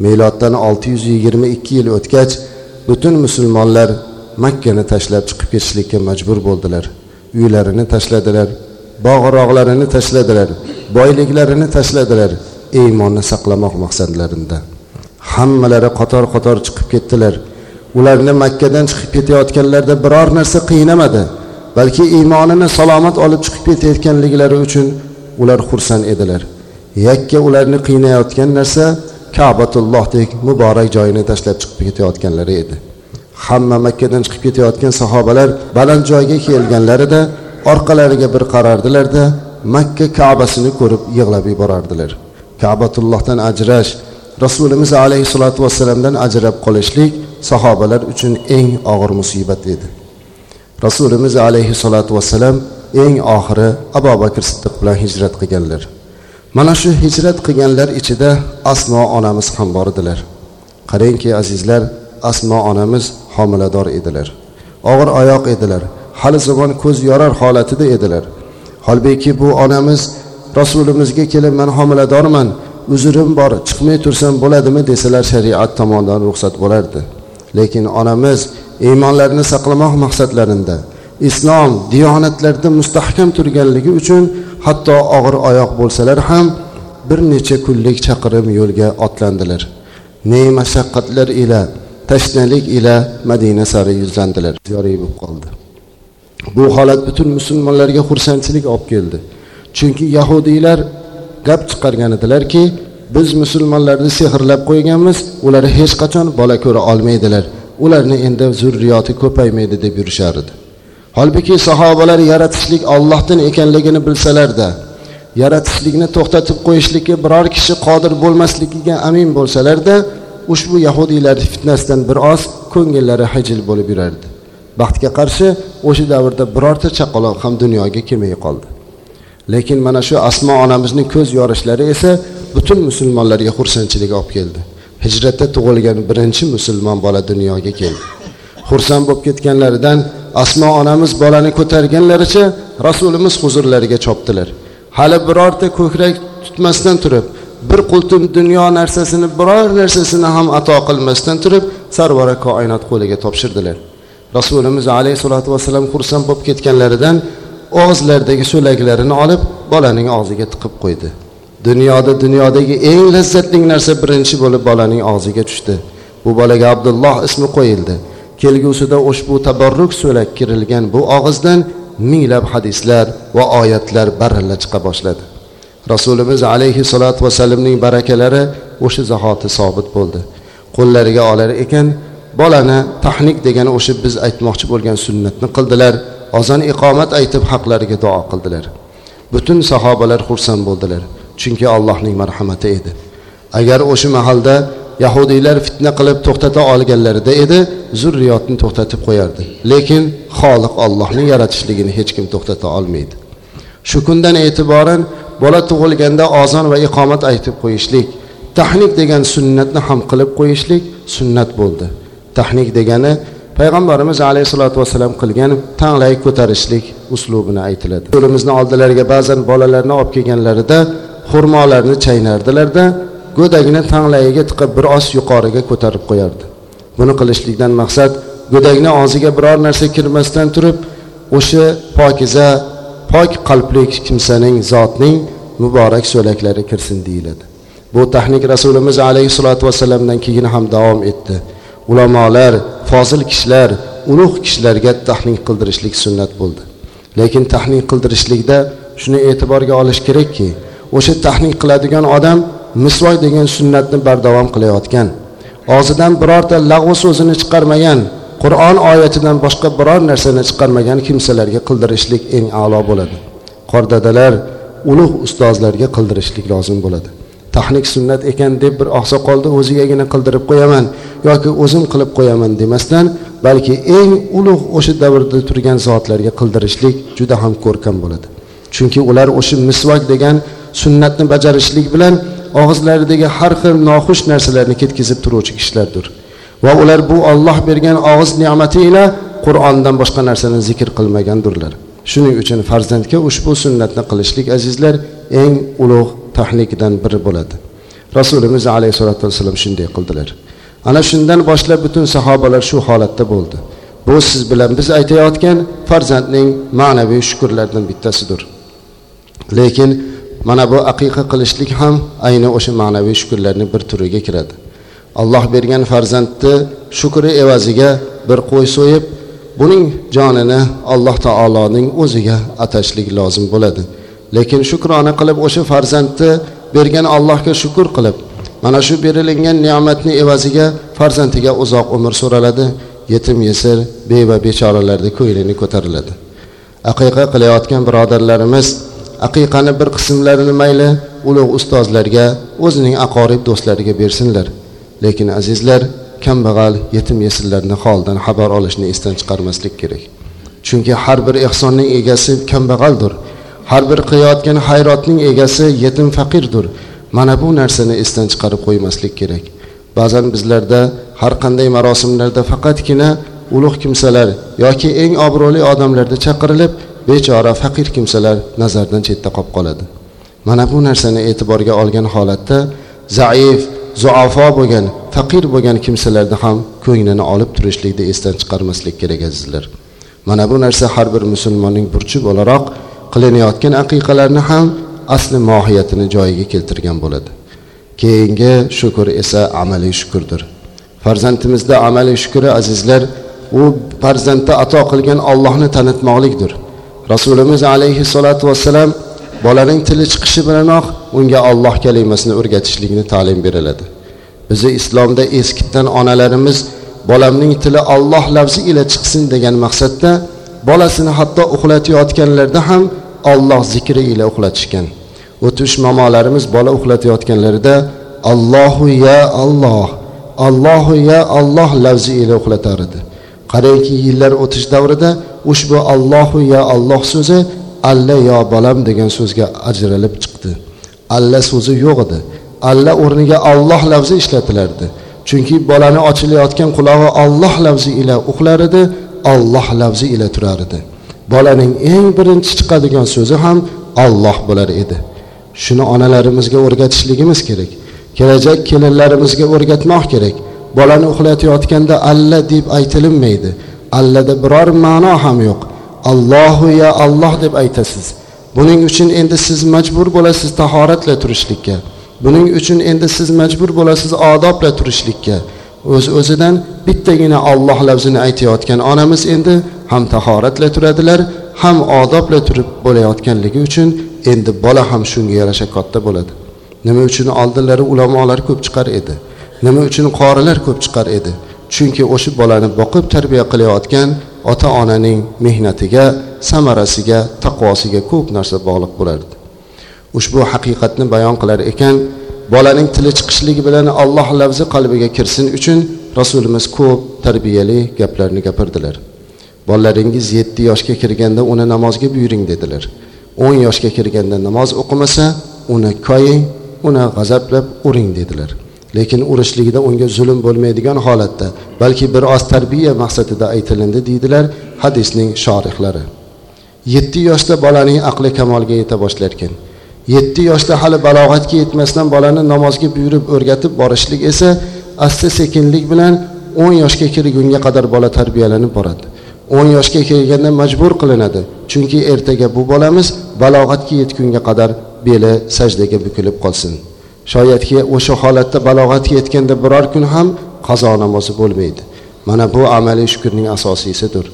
Miloddan 622 yil o'tgach butun musulmonlar makkani tashlab chiqib ketishlikka majbur bo'ldilar. Uylarini tashladilar. Bog'rog'larini tashladilar boyliklarini tashladilar iymonni saqlamoq maqsadlarida. Hammalari qator qator chiqib ketdilar. Ularni makkadan chiqib ketayotganlarida biror narsa qiynamadi balki iymonini salomat olib chiqib ketayotganliklari uchun ular xursand edilar. Yakka ularni qiynayotgan narsa kabatullohdek muborak joyini tashlab chiqib ketayotganlari edi. Hamma makkadan chiqib ketayotgan sahobalar baland joyga kelganlarida orqalariga bir qarardilarda makka kabasini ko'rib yig'lab yuborardilar. Kabatullohdan ajrash rasulimiz alayhissalotu vassalamdan ajrab qolishlik sahobalar uchun eng og'ir musibat edi. Rasulimiz alayhissalotu vassalam eng oxiri abu bakr siddiq bilan hijrat qilganlar. Mana shu hijrat qilganlar ichida asmo onamiz ham bor edilar. Qarangki azizlar asmo onamiz homilador edilar. Og'ir oyoq edilar. Hali zamon ko'z yorar holatida edilar. Holbuki bu onamiz rasulimizga kelib man homiladorman uzrim bor chiqmay tursam bo'ladimi? desalar shariat tomonidan ruxsat bo'lardi. Lekin onamiz iymonlarini saqlamoq maqsadlarida islom diyonatlarda mustahkam turganligi uchun hatto og'ir oyoq bo'lsalar ham bir necha kunlik chaqirim yo'lga otlandilar. Ne mashaqqatlar ila tashnalik ila madina sari yuzlandilar. Joriy bo'lib qoldi. Bu holat butun musulmonlarga xursandchilik olib keldi. Chunki yahudiylar gap chiqargan edilarki biz musulmonlarni sehrlab qo'yganmiz ular hech qachon bola ko'ra olmaydilar. Ularni endi zurriyoti ko'paymaydi deb yurishar edi holbuki sahobalar yaratishlik ollohdan ekanligini bilsalarda yaratishlikni to'xtatib qo'yishlikka biror kishi qodir bo'lmasligiga amin bo'lsalarda ushbu yahudiylar fitnasidan bir oz ko'ngillari hajil bo'lib yurardi. Baxtga qarshi o'sha davrda birorta chaqaloq ham dunyoga kelmay qoldi. Lekin mana shu asmo onamizning ko'z yorishlari esa butun musulmonlarga xursandchilik olib keldi. Hijratda tug'ilgan birinchi musulmon bola dunyoga keldi. Xursand bo'lib ketganlaridan asmo onamiz bolani ko'targanlaricha rasulimiz huzurlariga chopdilar. Hali birorta ko'krak tutmasdan turib bir qultum dunyo narsasini biror narsasini ham ato qilmasdan turib sarvara koinot qo'liga topshirdilar. Rasulimiz alayhissalotu vassalam xursand bo'lib ketganlaridan og'izlaridagi so'laklarini olib bolaning og'ziga tiqib qo'ydi. Dunyoda dunyodagi eng lazzatli narsa birinchi bo'lib bolaning og'ziga tushdi. Bu bolaga abdulloh ismi qo'yildi. Kelgusida ushbu tabarruk so'lak kirilgan bu og'izdan minglab hadislar va oyatlar baralla chiqa boshladi. Rasulimiz alayhissalotu vassalamning barakalari o'sha zahoti sobit bo'ldi. Qo'llariga olar ekan bolani tahnik degani o'sha biz aytmoqchi bo'lgan sunnatni qildilar. Ozon iqomat aytib haqlariga duo qildilar. Butun sahobalar xursand bo'ldilar chunki allohning marhamati edi. Agar o'sha mahalda yahudiylar fitna qilib to'xtata olganlarida edi zurriyotni to'xtatib qo'yardi. Lekin xoliq ollohning yaratishligini hech kim to'xtata olmaydi. Shu kundan e'tiboran bola tug'ilganda ozon va iqomat aytib qo'yishlik tahnik degan sunnatni ham qilib qo'yishlik sunnat bo'ldi. Tahnik degani payg'ambarimiz alayhissalotu vassalam qilgan tanglay ko'tarishlik uslubini aytiladi. Yo'limizni oldilariga ba'zan bolalarni olib kelganlarida xurmolarni chaynardilarda go'dakni tanglayiga tiqib bir oz yuqoriga ko'tarib qo'yardi. Buni qilishlikdan maqsad go'dakni og'ziga biror narsa kirmasdan turib o'sha pokiza pok qalbli kimsaning zotning muborak so'laklari kirsin deyiladi. Bu tahnik rasulimiz alayhissalotu vassalamdan keyin ham davom etdi. Ulamolar fozil kishilar ulug' kishilarga tahnik qildirishlik sunnat bo'ldi. Lekin tahnik qildirishlikda shuni e'tiborga olish kerakki o'sha tahnik qiladigan odam misvoy degan sunnatni bardavom qilayotgan. Og'zidan birorta lag'vu so'zini chiqarmagan qur'on oyatidan boshqa biror narsani chiqarmagan kimsalarga qildirishlik eng a'lo bo'ladi. Qordadalar ulug' ustozlarga qildirishlik lozim bo'ladi. Tahnik sunnat ekan deb bir oqsoqolni o'zigagina qildirib qo'yaman yoki o'zim qilib qo'yaman demasdan balki eng ulug' o'sha davrda turgan zotlarga qildirishlik juda ham ko'rkam bo'ladi. Chunki ular o'sha misvak degan sunnatni bajarishlik bilan og'izlaridagi har xil noxush narsalarni ketkazib turuvchi kishilardir. Va ular bu olloh bergan og'iz ne'mati ila qur'ondan boshqa narsani zikr qilmagandirlar. Shuning uchun farzandga ushbu sunnatni qilishlik azizlar eng ulug' tahnikdan biri bo'ladi. Rasulimiz alayhissalotu vassalam shunday qildilar. Ana shundan boshlab butun sahobalar shu holatda bo'ldi. Bu siz bilan biz aytayotgan farzandning ma'naviy shukurlaridan bittasidir. Lekin mana bu aqiqa qilishlik ham ayni o'sha ma'naviy shukurlarni bir turiga kiradi. Alloh bergan farzandni shukri evaziga bir qo'y so'yib buning jonini alloh taoloning o'ziga atashlik lozim bo'ladi. Lekin shukrona qilib o'sha farzandni bergan allohga shukur qilib mana shu berilingan ne'matni evaziga farzandiga uzoq umr so'raladi. Yetim yesir beva bechoralarni ko'nglini ko'tariladi. Aqiqa qilayotgan birodarlarimiz aqiqani bir qismlarini mayli ulug' ustozlarga o'zining aqorib do'stlariga bersinlar. Lekin azizlar kambag'al yetim yesirlarni holidan xabar olishni esdan chiqarmaslik kerak. Chunki har bir ehsonning egasi kambag'aldir. Har bir qilayotgan hayrotning egasi yetim faqirdir. Mana bu narsani esdan chiqarib qo'ymaslik kerak. Ba'zan bizlarda har qanday marosimlarda faqatgina ulug' kimsalar yoki eng obro'li odamlarda chaqirilib bechora faqir kimsalar nazardan chetda qolib qoladi. Mana bu narsani e'tiborga olgan holatda zaif zuafo bo'lgan faqir bo'lgan kimsalarni ham ko'nglini olib turishlikni esdan chiqarmaslik kerak azizlar. Mana bu narsa har bir musulmonning burchi bo'laroq qilinayotgan aqiqalarni ham asli mohiyatini joyiga keltirgan bo'ladi. Keyingi shukur esa amaliy shukurdir. Farzandimizda amaliy shukuri azizlar u farzandda ato qilgan ollohni tanitmoqlikdir. Rasulimiz alayhissalotu vassalam bolaning tili chiqishi bilanoq unga olloh kalimasini o'rgatishlikni ta'lim beriladi. Bizni islomda eskidan onalarimiz bolamning tili olloh lafzi ila chiqsin degan maqsadda bolasini hatto uxlatayotganlarida ham olloh zikri ila uxlatishgan. O'tmish momolarimiz bola uxlatayotganlarida allohu ya alloh allohu ya alloh lavzi ila uxlatar edi. Qarangki yillar o'tish davrida ushbu allohu ya alloh so'zi alla yo bolam degan so'zga ajralib chiqdi. Alla so'zi yo'q edi. Alla o'rniga alloh lafzi ishlatilardi. Chunki bolani ochilayotgan qulog'i alloh lafzi ila uxlar edi. Alloh lafzi ila turar edi. Bolaning eng birinchi chiqadigan so'zi ham alloh bo'lar edi. Shuni onalarimizga o'rgatishligimiz kerak. Kelajak kelinlarimizga o'rgatmoq kerak. Bolani uxlatayotganda alla deb aytilinmaydi. Allada biror ma'no ham yo'q. Allohu ya alloh deb aytasiz. Buning uchun endi siz majbur bo'lasiz tahoratla turishlikka. Buning uchun endi siz majbur bo'lasiz odobla turishlikka. O'z öz o'zidan bittagina olloh lafzini aytayotgan onamiz endi ham tahoratla turadilar ham odobla turib bo'layotganligi uchun endi bola ham shunga yarasha katta bo'ladi. Nima uchun oldinlari ulamolar ko'p chiqar edi? Nima uchun qorilar ko'p chiqar edi? Chunki o'sha bolani boqib tarbiya qilayotgan ota onaning mehnatiga samarasiga taqvosiga ko'p narsa bog'liq bo'lardi. Ushbu haqiqatni bayon qilar ekan bolaning tili chiqishligi bilan alloh lafzi qalbiga kirsin uchun rasulimiz ko'p tarbiyali gaplarni gapirdilar. Bolalaringiz yetti yoshga kirganda uni namozga buyuring dedilar. O'n yoshga kirganda namoz o'qimasa uni koying uni g'azablab uring dedilar. Lekin urishligida unga zulm bo'lmaydigan holatda balki bir oz tarbiya maqsadida aytilindi deydilar hadisning shorihlari. Yetti yoshda bolaning aqli kamolga yeta boshlar ekan yetti yoshda hali balog'atga yetmasdan bolani namozga buyurib o'rgatib borishlik esa asta sekinlik bilan o'n yoshga kirgunga qadar bola tarbiyalanib boradi. O'n yoshga kelganda majbur qilinadi chunki ertaga bu bolamiz balog'atga yetgunga qadar beli sajdaga bukilib qolsin. Shoyatki o'sha holatda balog'atga yetganda biror kun ham qazo namozi bo'lmaydi. Mana bu amaliy shukurning asosiysidir.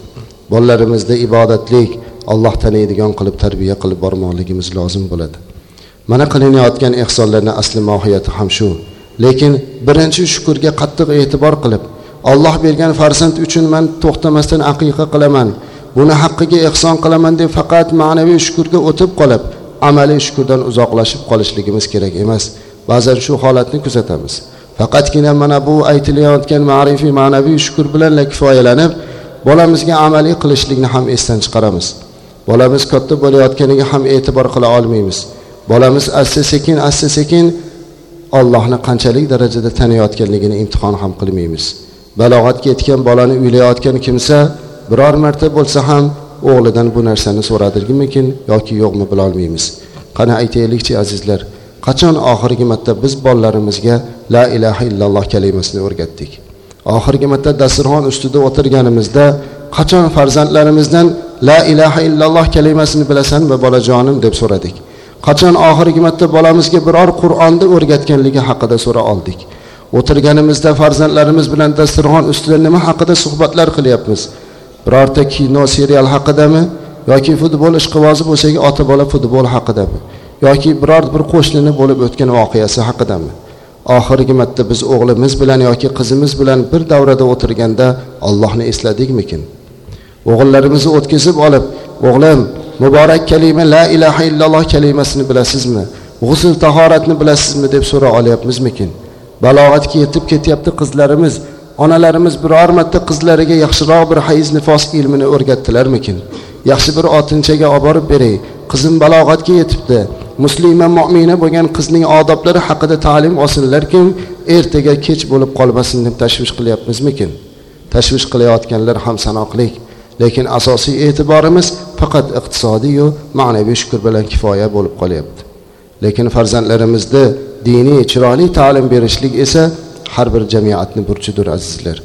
Bolalarimizni ibodatlik alloh taniydigan qilib tarbiya qilib bormoqligimiz lozim bo'ladi. Mana qilinayotgan ehsonlarni asli mohiyati ham shu. Lekin birinchi shukurga qattiq e'tibor qilib olloh bergan farzand uchun man to'xtamasdan aqiqa qilaman. Buni haqqiga ehson qilaman deb faqat ma'naviy shukurga o'tib qolib amaliy shukurdan uzoqlashib qolishligimiz kerak emas. Ba'zan shu holatni kuzatamiz. Faqatgina mana bu aytilayotgan ma'rifiy ma'naviy shukur bilan kifoyalanib bolamizga amaliy qilishlikni ham esdan chiqaramiz. Bolamiz katta bo'layotganiga ham e'tibor qila olmaymiz. Bolamiz asta sekin asta sekin. Ollohni qanchalik darajada taniyotganligini imtihon ham qilmaymiz. Balog'atga yetgan bolani uylayotgan kimsa biror marta bo'lsa ham o'g'lidan bu narsani so'radimikin yoki yo'qmi bilolmaymiz. Qani aytaylikchi azizlar qachon oxirgi marta biz bolalarimizga la ilaha illalloh kalimasini o'rgatdik? Oxirgi marta dasturxon ustida o'tirganimizda qachon farzandlarimizdan la ilaha illalloh kalimasini bilasanmi bolajonim deb so'radik. Qachon oxirgi marta bolamizga biror qur'onni o'rgatganligi haqida so'ra oldik. O'tirganimizda farzandlarimiz bilan dasturxon ustida nima haqida suhbatlar qilyapmiz? Birorta kino serial haqidami? Yoki futbol ishqibozi bo'lsak ota bola futbol haqidami? Yoki biror bir qo'shnini bo'lib o'tgan voqeasi haqidami? Oxirgi marta biz o'g'limiz bilan yoki qizimiz bilan bir davrada o'tirganda ollohni esladikmikin? O'g'illarimizni o'tkazib olib o'g'lim muborak kalima la ilaha illalloh kalimasini bilasizmi? G'usul tahoratni bilasizmi deb so'ra olyapmizmikin? Balog'atga yetib ketyapti qizlarimiz. Onalarimiz biror marta qizlariga yaxshiroq bir hayz nifos ilmini o'rgatdilarmikin? Yaxshi bir otinchaga olib borib beray. Qizim balog'atga yetibdi. Muslima mo'mina bo'lgan qizning odoblari haqida ta'lim olsinlarkim ertaga kech bo'lib qolmasin deb tashvish qilyapmizmikin? Tashvish qilayotganlar ham sanoqlik. Lekin asosiy e'tiborimiz faqat iqtisodiyu ma'naviy shukur bilan kifoya bo'lib qolyapti. Lekin farzandlarimizni diniy chiroyli ta'lim berishlik esa har bir jamiyatni burchidir azizlar.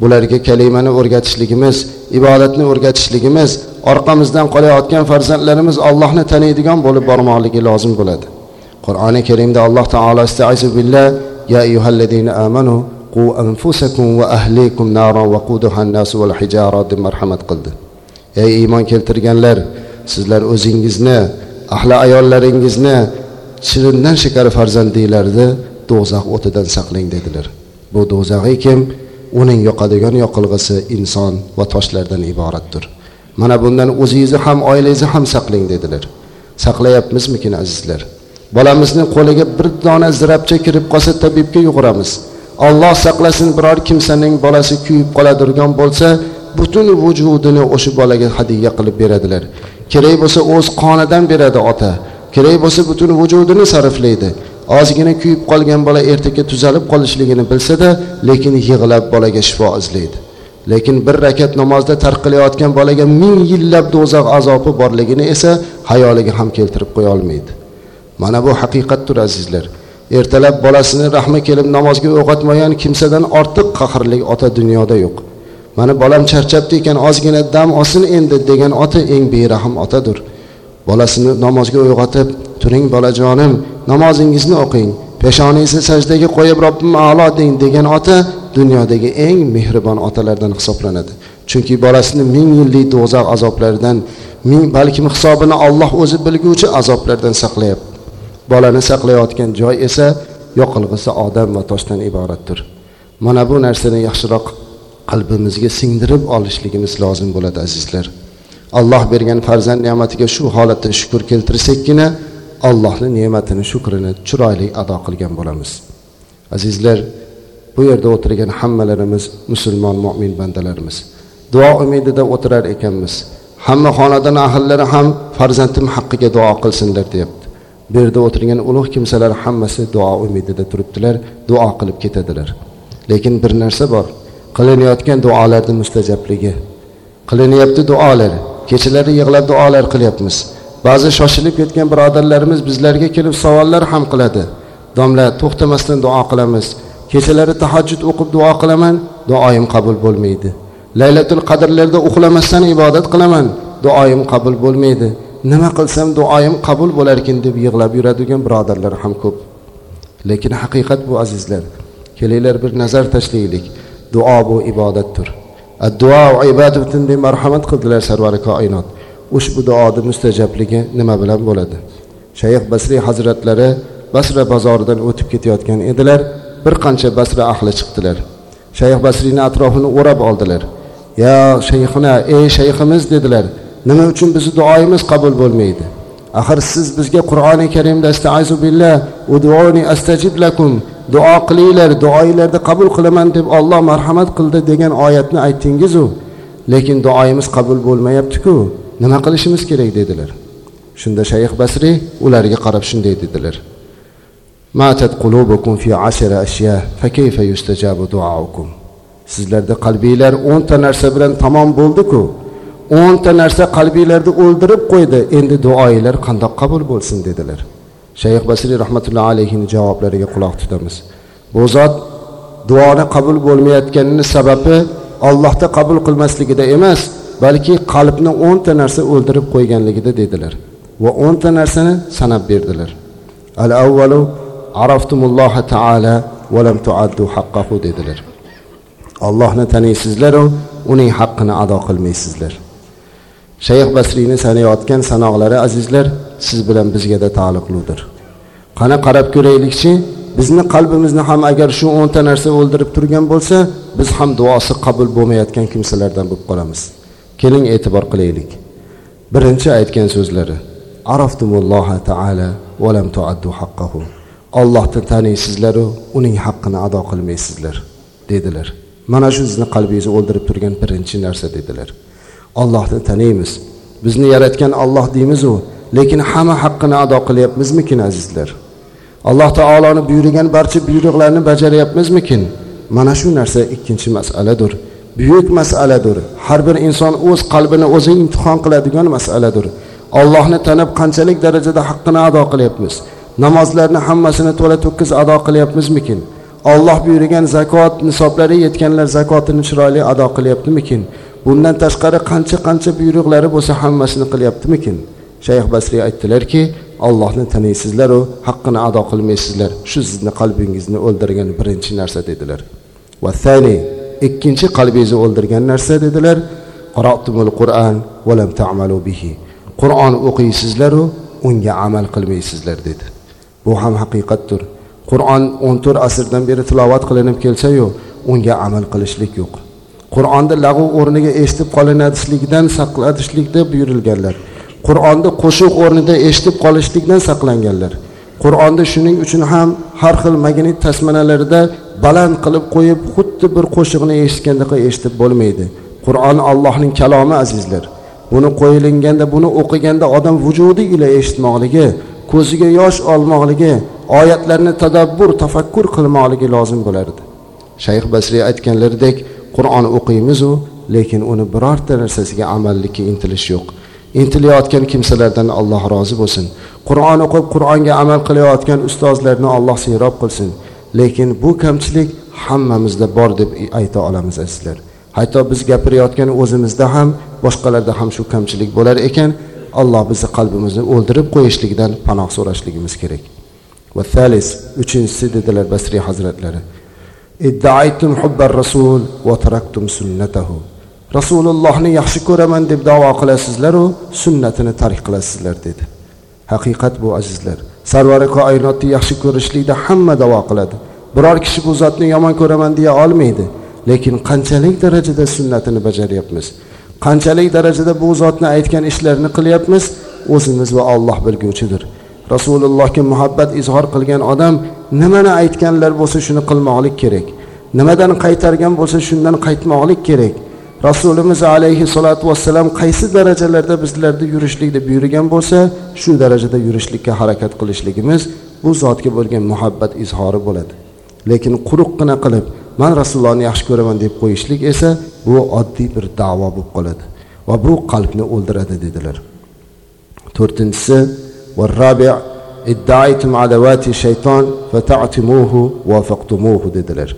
Bularga kalimani o'rgatishligimiz ibodatni o'rgatishligimiz orqamizdan qolayotgan farzandlarimiz allohni taniydigan bo'lib bormoqligi lozim bo'ladi. Qur'oni karimda alloh taolo istaizu billah ya ayyuhallazina amanu qu anfusakum va ahlikum naron vaquduha nasu val hijara deb marhamat qildi ey iymon keltirganlar sizlar o'zingizni ahli ayollaringizni shirindan shakar farzandinglarni do'zax o'tidan saqlang dedilar bu do'zaxiy kim uning yoqadigan yoqilg'isi inson va toshlardan iboratdir mana bundan o'zingizni ham oilangizni ham saqlang dedilar saqlayapmizmikin azizlar bolamizni qo'liga bir dona zirabcha kirib qolsa tabibga yuguramiz olloh saqlasin biror kimsaning bolasi kuyib qoladirgan bo'lsa butun vujudini o'sha bolaga hadya qilib beradilar. Kerak bo'lsa o'z qonidan beradi ota. Kerak bo'lsa butun vujudini sarflaydi. Ozgina kuyib qolgan bola ertaga tuzalib qolishligini bilsada lekin yig'lab bolaga shifo izlaydi. Lekin bir rakat namozda tark qilayotgan bolaga ming yillab do'zax azobi borligini esa hayoliga ham keltirib qo'ya olmaydi mana bu haqiqatdir azizlar. Ertalab bolasini rahmi kelib namozga uyg'otmagan kimsadan ortiq qahrli ota dunyoda yo'q. Mana bolam charchabdi ekan ozgina dam olsin endi degan ota eng berahm otadir. Bolasini namozga uyg'otib turing bolajonim namozingizni o'qing peshonangizni sajdaga qo'yib robbim alo deng degan ota dunyodagi eng mehribon otalardan hisoblanadi. Chunki bolasini ming yillik do'zax azoblaridan ming balkim hisobini olloh o'zi bilguvchi azoblardan saqlayapti. Bolani saqlayotgan joy esa yoqilg'isi odam va toshdan iboratdir. Mana bu narsani yaxshiroq qalbimizga singdirib olishligimiz lozim bo'ladi azizlar. Alloh bergan farzand ne'matiga shu holatda shukur keltirsakkina allohni ne'matini shukrini chiroyli ado qilgan bo'lamiz. Azizlar bu yerda o'tirgan hammalarimiz musulmon mo'min bandalarimiz. Duo umidida o'tirar ekanmiz. Hamma xonadon ahillari ham farzandim haqqiga duo qilsinlar deyapti bu yerda o'tirgan ulug' kimsalar hammasi duo umidida turibdilar duo qilib ketadilar. Lekin bir narsa bor qilinayotgan duolarni mustajabligi. Qilinyapti duolar kechalari yig'lab duolar qilyapmiz. Ba'zi shoshilib ketgan birodarlarimiz bizlarga kelib savollar ham qiladi. Domla to'xtamasdan duo qilamiz. Kechalari tahajjud o'qib duo qilaman duoyim qabul bo'lmaydi. Laylatul qadrlarda uxlamasdan ibodat qilaman duoyim qabul bo'lmaydi. Nima qilsam duoyim qabul bo'larkin deb yig'lab yuradigan birodarlar ham ko'p. Lekin haqiqat bu azizlar. Kelinglar bir nazar tashlaylik. Duo bu ibodatdir. Adduo ibodatun deb marhamat qildilar sarvari koinot. Ushbu duoni mustajabligi nima bilan bo'ladi? Shayx basriy hazratlari basra bozoridan o'tib ketayotgan edilar. Bir qancha basra ahli chiqdilar. Shayx basriyni atrofini o'rab oldilar. Yo shayxina ey shayximiz dedilar. Nima uchun bizni duoyimiz qabul bo'lmaydi? Axir siz bizga qur'oni karimda astaizu billah uduni astajib lakum duo qilinglar duoinglarni qabul qilaman deb olloh marhamat qildi degan oyatni aytdingizu. Lekin duoyimiz qabul bo'lmayaptiku. Nima qilishimiz kerak dedilar. Shunda shayx basriy ularga qarab shunday dedilar. Matat qulubukum fi ashara ashya fa kayfa yustajabu duaukum. Sizlarda qalbinglar o'nta narsa bilan tamom bo'ldiku. O'nta narsa qalbinglarni o'ldirib qo'ydi. Endi duoinglar qandoq qabul bo'lsin dedilar. Shayx basriy rahmatullohi alayhini javoblariga quloq tutamiz. Bu zot duoni qabul bo'lmayotganini sababi ollohda qabul qilmasligida emas balki qalbni o'nta narsa o'ldirib qo'yganligida dedilar va o'nta narsani sanab berdilar. Al avvalu araftumulloha taala va lam tuaddu haqqahu dedilar. Ollohni taniysizlaru uning haqqini ado qilmaysizlar. Shayx basriyni sanayotgan sanoqlari azizlar siz bilan bizgada taalluqlidir. Qani qarab ko'raylikchi bizni qalbimizni ham agar shu o'nta narsa o'ldirib turgan bo'lsa biz ham duosi qabul bo'lmayotgan kimsalardan bo'lib qolamiz. Keling e'tibor qilaylik. Birinchi aytgan so'zlari araftumulloha taala valam tuaddu haqqahu. Ollohni taniysizlaru uning haqqini ado qilmaysizlar dedilar. Mana shu sizni qalbingizni o'ldirib turgan birinchi narsa dedilar. Ollohni taniymiz. Bizni yaratgan olloh deymizu lekin hamma haqqini ado qilyapmizmikin azizlar? Alloh taoloni buyurgan barcha buyruqlarni bajaryapmizmikin? Mana shu narsa ikkinchi masaladir buyuk masaladir. Har bir inson o'z qalbini o'zi imtihon qiladigan masaladir. Ollohni tanib qanchalik darajada haqqini ado qilyapmiz? Namozlarni hammasini to'la to'kis ado qilyapmizmikin? Olloh buyurgan zakot nisoblari yetganlar zakotini chiroyli ado qilyaptimikin? Bundan tashqari qancha qancha buyruqlari bo'lsa hammasini qilyaptimikin? Shayx basriy aytdilarki ollohni taniysizlaru haqqini ado qilmaysizlar. Shu sizni qalbingizni o'ldirgan birinchi narsa dedilar. Va thani ikkinchi qalbingizni o'ldirgan narsa dedilar. Qara'tumul qur'an va ta'malu bihi. Qur'on o'qiysizlaru unga amal qilmaysizlar dedi. Bu ham haqiqatdir. Qur'on o'n to'rt asrdan beri tilovat qilinib kelsayu unga amal qilishlik yo'q. Qur'onni lag'u o'rniga eshitib qolinishlikdan saqlanishlikda buyurilganlar. Qur'onni qo'shiq o'rnida eshitib qolishlikdan saqlanganlar. Qur'onni shuning uchun ham har xil magnit tasmanalarida baland qilib qo'yib xuddi bir qo'shiqni eshitgandaqa eshitib bo'lmaydi. Qur'on allohning kalomi azizlar. Buni qo'yilganda buni o'qiganda odam vujudi ila eshitmoqligi ko'ziga yosh olmoqligi oyatlarni tadabbur tafakkur qilmoqligi lozim bo'lardi. Shayx basriy aytganlaridek qur'on o'qiymizu lekin uni birorta narsasiga amallikka intilish yo'q. Intilayotgan kimsalardan alloh rozi bo'lsin. Qur'on o'qib qur'onga amal qilayotgan ustozlarni alloh serob qilsin. Lekin bu kamchilik hammamizda bor deb ayta olamiz azizlar. Hatto biz gapirayotgan o'zimizda ham boshqalarda ham shu kamchilik bo'lar ekan. Alloh bizni qalbimizni o'ldirib qo'yishligidan panoh so'rashligimiz kerak. Va thalis uchinchisi dedilar basriy hazratlari. Iddaaytum hubbar rasul va taraktum sunnatahu rasulullohni yaxshi ko'raman deb davo qilasizlaru sunnatini tark qilasizlar dedi haqiqat bu azizlar sarvari koinotni yaxshi ko'rishlikda hamma davo qiladi biror kishi bu zotni yomon ko'raman deya olmaydi lekin qanchalik darajada sunnatini bajaryapmiz qanchalik darajada bu zotni aytgan ishlarini qilyapmiz o'zimiz va olloh bilguvchidir rasulullohga muhabbat izhor qilgan odam nimani aytganlar bo'lsa shuni qilmoqlik kerak. Nimadan qaytargan bo'lsa shundan qaytmoqlik kerak. Rasulimiz alayhissalotu vassalam qaysi darajalarda bizlarni yurishlikni buyurgan bo'lsa shu darajada yurishlikka harakat qilishligimiz bu zotga bo'lgan muhabbat izhori bo'ladi. Lekin quruqqina qilib man rasulullohni yaxshi ko'raman deb qo'yishlik esa bu oddiy bir davo bo'lib qoladi va bu qalbni o'ldiradi dedilar. To'rtinchisi dedilar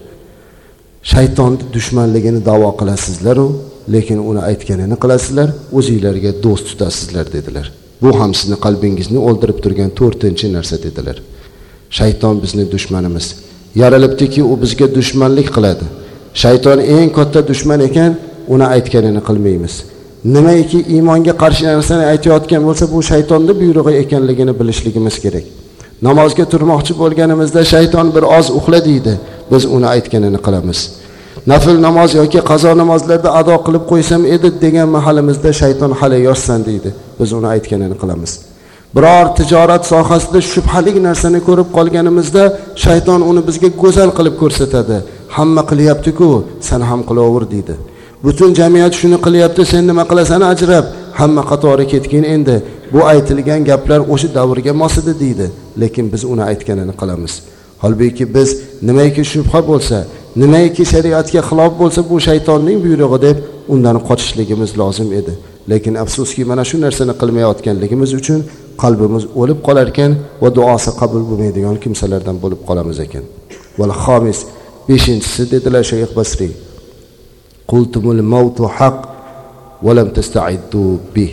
shaytonni dushmanligini davo qilasizlaru lekin uni aytganini qilasizlar o'zinglarga do'st tutasizlar dedilar bu ham sizni qalbingizni o'ldirib turgan to'rtinchi narsa dedilar shayton bizni dushmanimiz. Yaralibdiki u bizga dushmanlik qiladi. Shayton eng katta dushman ekan uni aytganini qilmaymiz. Nimaiki iymonga qarshi narsani aytayotgan bo'lsa bu shaytonni buyrug'i ekanligini bilishligimiz kerak. Namozga turmoqchi bo'lganimizda shayton bir oz uxla deydi. Biz uni aytganini qilamiz. Nafl namoz yoki qazo namozlarda ado qilib qo'ysam edi degan mahalimizda shayton hali yoshsan deydi. Biz uni aytganini qilamiz. Biror tijorat sohasida shubhali narsani ko'rib qolganimizda shayton uni bizga go'zal qilib ko'rsatadi. Hamma qilyaptiku san ham qilaver deydi. Butun jamiyat shuni qilyapti sen nima qilasan ajrab. Hamma qatori ketgin endi. Bu aytilgan gaplar o'sha davrga mos edi deydi. Lekin biz uni aytganini qilamiz. Holbuki biz nimaiki shubha bo'lsa nimaiki shariatga xilof bo'lsa bu shaytonning buyrug'i deb undan qochishligimiz lozim edi. Lekin afsuski mana shu narsani qilmayotganligimiz uchun qalbimiz o'lib qolar ekan va duosi qabul bo'lmaydigan kimsalardan bo'lib qolamiz ekan. Val xomis beshinchisi dedilar shayx basriy qultumul mavtu haq valam tastaiddu bih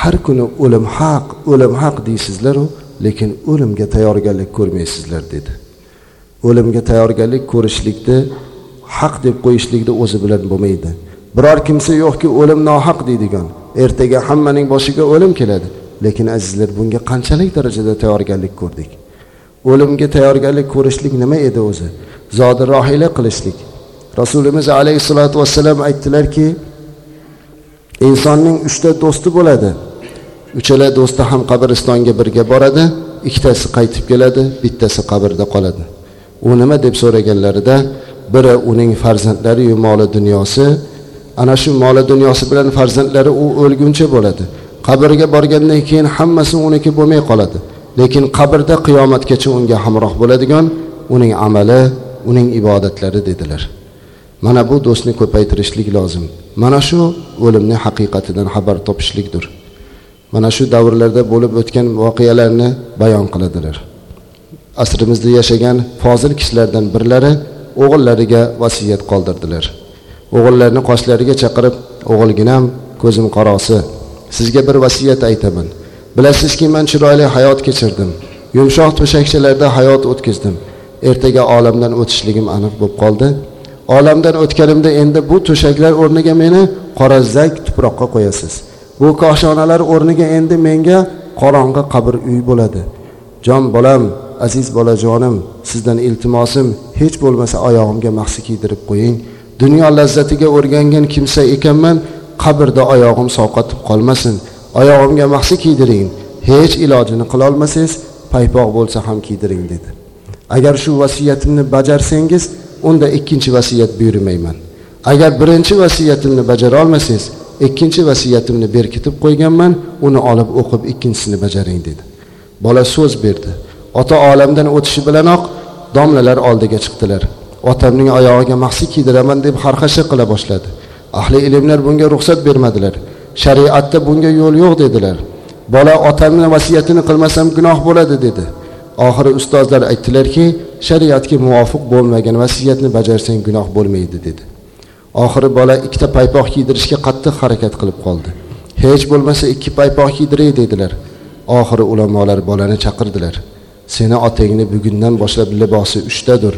har kuni o'lim haq o'lim haq deysizlaru lekin o'limga tayyorgarlik ko'rmaysizlar dedi o'limga tayyorgarlik ko'rishlikni haq deb qo'yishlikni o'zi bilan bo'lmaydi biror kimsa yo'qki o'lim nohaq deydigan ertaga hammaning boshiga o'lim keladi lekin azizlar bunga qanchalik darajada tayyorgarlik ko'rdik o'limga tayyorgarlik ko'rishlik nima edi o'zi zodi rohila qilishlik rasulimiz alayhissalotu vassalam aytdilarki insonning uchta do'sti bo'ladi. Uchala do'sti ham qabristonga birga boradi ikkitasi qaytib keladi bittasi qabrda qoladi. U nima deb so'raganlarida biri uning farzandlariyu moli dunyosi ana shu moli dunyosi bilan farzandlari u o'lguncha bo'ladi. Qabrga borgandan keyin hammasi uniki bo'lmay qoladi. Lekin qabrda qiyomatgacha unga hamroh bo'ladigan uning amali uning ibodatlari dedilar. Mana bu do'stni ko'paytirishlik lozim. Mana shu o'limni haqiqatidan xabar topishlikdir. Mana shu davrlarda bo'lib o'tgan voqealarni bayon qiladilar. Asrimizda yashagan fozil kishilardan birlari o'g'illariga vasiyat qoldirdilar. O'g'illarni qoshlariga chaqirib o'g'ilginam ko'zim qarosi. Sizga bir vasiyat aytaman. Bilasizki man chiroyli hayot kechirdim. Yumshoq to'shakchalarda hayot o'tkazdim. Ertaga olamdan o'tishligim aniq bo'lib qoldi. Olamdan o'tganimda endi bu to'shaklar o'rniga meni qorazak tuproqqa qo'yasiz. Bu koshonalar o'rniga endi menga qorong'i qabr uy bo'ladi. Jon bolam aziz bolajonim sizdan iltimosim hech bo'lmasa oyog'imga mahsi kiydirib qo'ying. Dunyo lazzatiga o'rgangan kimsa ekanman qabrda oyog'im sovqotib qolmasin. Oyog'imga mahsi kiydiring hech ilojini qilolmasangiz paypoq bo'lsa ham kiydiring dedi. Agar shu vasiyatimni bajarsangiz unda ikkinchi vasiyat buyurmayman. Agar birinchi vasiyatimni bajara olmasangiz ikkinchi vasiyatimni berkitib qo'yganman uni olib o'qib ikkinchisini bajaring dedi. Bola so'z berdi. Ota olamdan o'tishi bilanoq domlalar oldiga chiqdilar. Otamning oyog'iga mahsi kiydiraman deb xarxasha qila boshladi. Ahli ilmlar bunga ruxsat bermadilar. Shariatda bunga yo'l yo'q dedilar. Bola otamni vasiyatini qilmasam gunoh bo'ladi dedi. Oxiri ustozlar aytdilarki shariatga muvofiq bo'lmagan vasiyatni bajarsang gunoh bo'lmaydi dedi. Oxiri bola ikkita paypoq kiydirishga qattiq harakat qilib qoldi. Hech bo'lmasa ikki paypoq kiydiray dedilar. Oxiri ulamolar bolani chaqirdilar. Seni otangni bugundan boshlab libosi uchtadir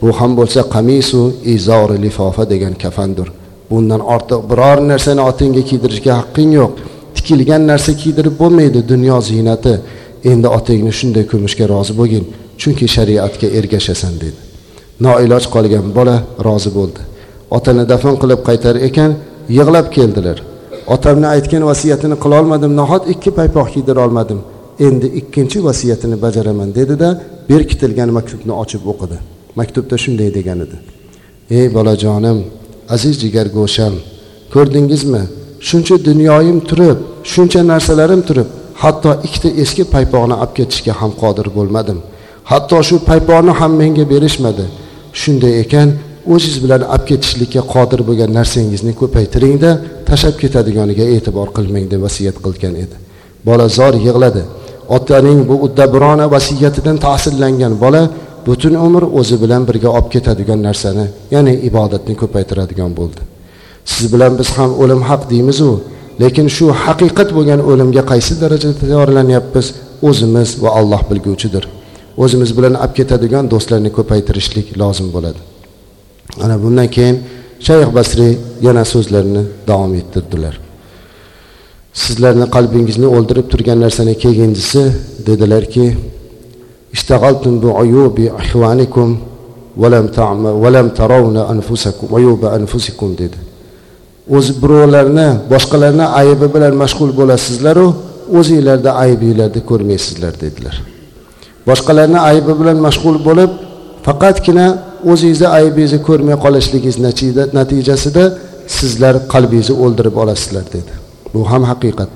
bu ham bo'lsa qamisu izori lifofa degan kafandir. Bundan ortiq biror narsani otingga kiydirishga haqqing yo'q. Tikilgan narsa kiydirib bo'lmaydi dunyo ziynati. Endi otangni shunday ko'mishga rozi bo'lgin chunki shariatga ergashasan dedi. Noiloj qolgan bola rozi bo'ldi. Otani dafn qilib qaytar ekan yig'lab keldilar. Otamni aytgan vasiyatini qilolmadim nahot ikki paypoq kiydira olmadim. Endi ikkinchi vasiyatini bajaraman dedida berkitilgan maktubni ochib o'qidi. Maktubda shunday degan edi. Ey bolajonim aziz jigar go'sham ko'rdingizmi? Shuncha dunyoyim turib shuncha narsalarim turib hatto ikkita eski paypoqni olib ketishga ham qodir bo'lmadim. Hatto shu paypoqni ham menga berishmadi. Shunday ekan o'ziz bilan olib ketishlikka qodir bo'lgan narsangizni ko'paytiringda tashlab ketadiganiga e'tibor qilmang deb vasiyat qilgan edi. Bola zor yig'ladi. Otaning bu uddaburona vasiyatidan ta'sirlangan bola butun umr o'zi bilan birga olib ketadigan narsani ya'ni ibodatni ko'paytiradigan bo'ldi. Siz bilan biz ham o'lim haq deymizu. lekin shu haqiqat bo'lgan o'limga qaysi darajada tayyorlanyapmiz o'zimiz va alloh bilguvchidir o'zimiz bilan olib ketadigan do'stlarni ko'paytirishlik lozim bo'ladi ana bundan keyin shayx basriy yana so'zlarini davom ettirdilar sizlarni qalbingizni o'ldirib turgan narsani keyinchisi dedilarki اشتغلتم بعيوب إخوانكم ولم تعمل ولم ترون أنفسكم عيوب أنفسكم dedi O'zi birovlarni boshqalarni aybi bilan mashg'ul bo'lasizlaru o'zinglarda aybinglarni ko'rmaysizlar dedilar. Boshqalarni aybi bilan mashg'ul bo'lib faqatgina o'zingizni aybingizni ko'rmay qolishligingiz natijasida sizlar qalbingizni o'ldirib olasizlar dedi. Bu ham haqiqat.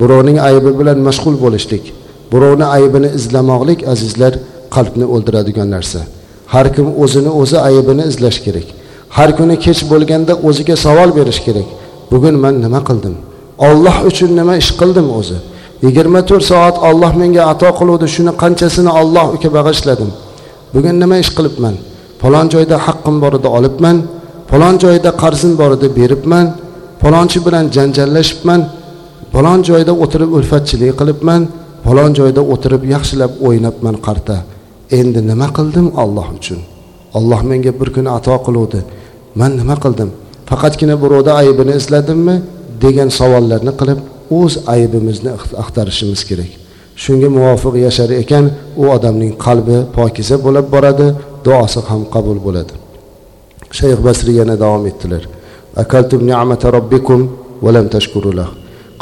Birovning aybi bilan mashg'ul bo'lishlik birovni aybini izlamoqlik azizlar qalbni o'ldiradigan narsa. Har kim o'zini o'zi aybini izlash kerak. Har kuni kech bo'lganda o'ziga savol berish kerak. Bugun man nima qildim? Olloh uchun nima ish qildim o'zi? Yigirma to'rt soat olloh menga ato qiluvdi shuni qanchasini olloh uka bag'ishladim. Bugun nima ish qilibman? Falon joyda haqqim bor edi olibman. Falon joyda qarzim bor edi beribman. Falonchi bilan janjallashibman. Falon joyda o'tirib ulfatchilik qilibman. Falon joyda o'tirib yaxshilab o'ynabman qarta. Endi nima qildim olloh uchun? Olloh menga bir kun ato qiluvdi. Man nima qildim? Faqatgina birovni aybini izladimmi degan savollarni qilib o'z aybimizni axtarishimiz kerak. Shunga muvofiq yashar ekan u odamning qalbi pokiza bo'lib boradi duosi ham qabul bo'ladi. Shayx basriy yana davom etdilar. Akaltum ni'mata robbikum va lam tashkurulah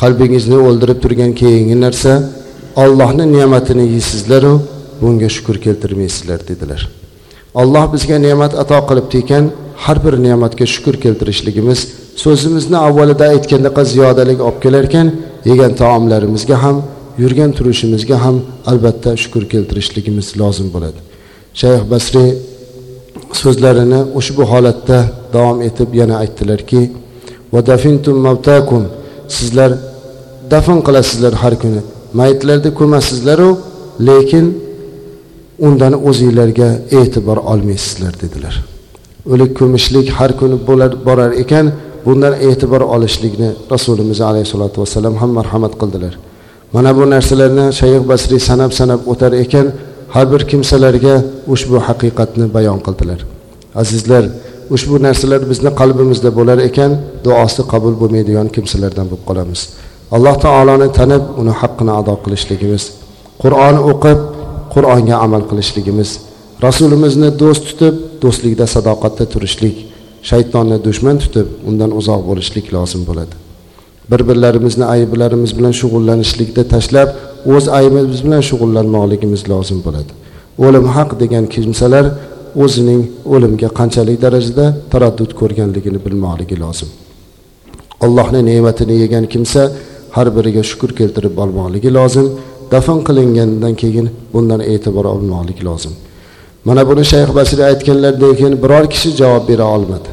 qalbingizni o'ldirib turgan keyingi narsa ollohni ne'matini yeysizlaru bunga shukur keltirmaysizlar dedilar. Olloh bizga ne'mat ato qilibdi ekan har bir ne'matga shukur keltirishligimiz so'zimizni avvalida aytgandaqa ziyodalik olib kelar ekan yegan taomlarimizga ham yurgan turishimizga ham albatta shukur keltirishligimiz lozim bo'ladi. Shayx basriy so'zlarini ushbu holatda davom etib yana aytdilarki sizlar dafn qilasizlar har kuni. Mayitlarni ko'masizlaru lekin undan o'zinglarga e'tibor olmaysizlar dedilar. O'lik ko'mishlik har kuni bo'lar borar ekan bundan e'tibor olishlikni rasulimiz alayhissalotu vassalam ham marhamat qildilar. Mana bu narsalarni shayx basriy sanab sanab o'tar ekan har bir kimsalarga ushbu haqiqatni bayon qildilar. Azizlar ushbu narsalar bizni qalbimizda bo'lar ekan duosi qabul bo'lmaydigan kimsalardan bo'lib qolamiz. Alloh taoloni tanib uni haqqini ado qilishligimiz qur'on o'qib qur'onga amal qilishligimiz rasulimizni do'st tutib do'stlikda sadoqatda turishlik shaytonni dushman tutib undan uzoq bo'lishlik lozim bo'ladi. Bir birlarimizni ayblarimiz bilan shug'ullanishlikda tashlab o'z aybimiz bilan shug'ullanmoqligimiz lozim bo'ladi. O'lim haq degan kimsalar o'zining o'limga qanchalik darajada taraddud ko'rganligini bilmoqligi lozim. Allohni ne'matini yegan kimsa har biriga shukur keltirib olmoqligi lozim dafn qilingandan keyin bundan e'tibor olmoqlik lozim. Mana buni shayx basriy aytganlaridan keyin biror kishi javob bera olmadi.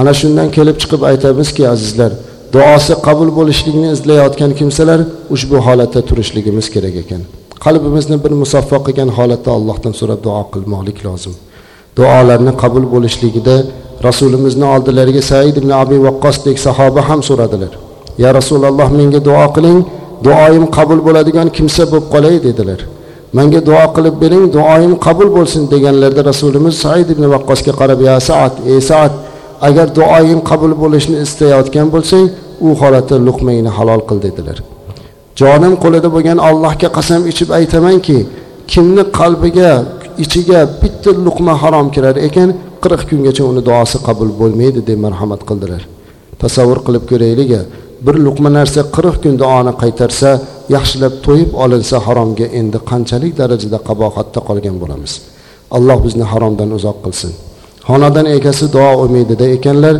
Ana shundan kelib chiqib aytamizki azizlar duosi qabul bo'lishlikni izlayotgan kimsalar ushbu holatda turishligimiz kerak ekan. Qalbimizni bir musaffo qilgan holatda allohdan so'rab duo qilmoqlik lozim. Duolarni qabul bo'lishligida rasulimizni oldilariga said ibn abi vaqqosdek sahoba ham so'radilar. Ya rasululloh menga duo qiling duoyim qabul bo'ladigan kimsa bo'lib qolay dedilar. Menga duo qilib bering duoyim qabul bo'lsin deganlarida rasulimiz said ibn vaqqosga qarab ya saat ey saat agar duoying qabul bo'lishini istayotgan bo'lsang u holatda luqmangni halol qil dedilar. Jonim qo'lida bo'lgan allohga qasam ichib aytamanki kimni qalbiga ichiga bitta luqma harom kirar ekan qirq kungacha uni duosi qabul bo'lmaydi deb marhamat qildilar. Tasavvur qilib ko'raylik bir luqma narsa qirq kun duoni qaytarsa yaxshilab to'yib olinsa haromga endi qanchalik darajada qabohatda qolgan bo'lamiz? Alloh bizni haromdan uzoq qilsin. Xonadon egasi duo umidida ekanlar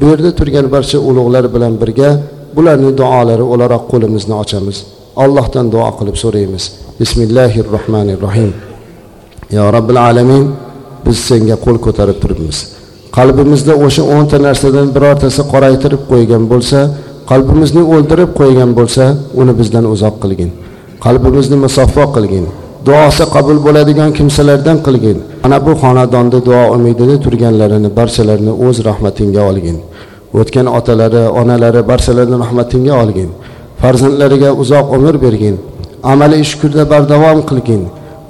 bu yerda turgan barcha ulug'lar bilan birga bularning duolari o'laroq qo'limizni ochamiz. Allohdan duo qilib so'raymiz. Bismillahi rohmanir rohim yo robbil alamin biz senga qo'l ko'tarib turibmiz. Qalbimizda o'sha o'nta narsadan birortasi qoraytirib qo'ygan bo'lsa qalbimizni o'ldirib qo'ygan bo'lsa uni bizdan uzoq qilgin. Qalbimizni musaffo qilgin. Duosi qabul bo'ladigan kimsalardan qilgin. Mana bu xonadonda duo umidida turganlarini barchalarini o'z rahmatingga olgin. O'tgan otalari onalari barchalarini rahmatingga olgin. Farzandlariga uzoq umr bergin. Amali shukurda bardavom qilgin.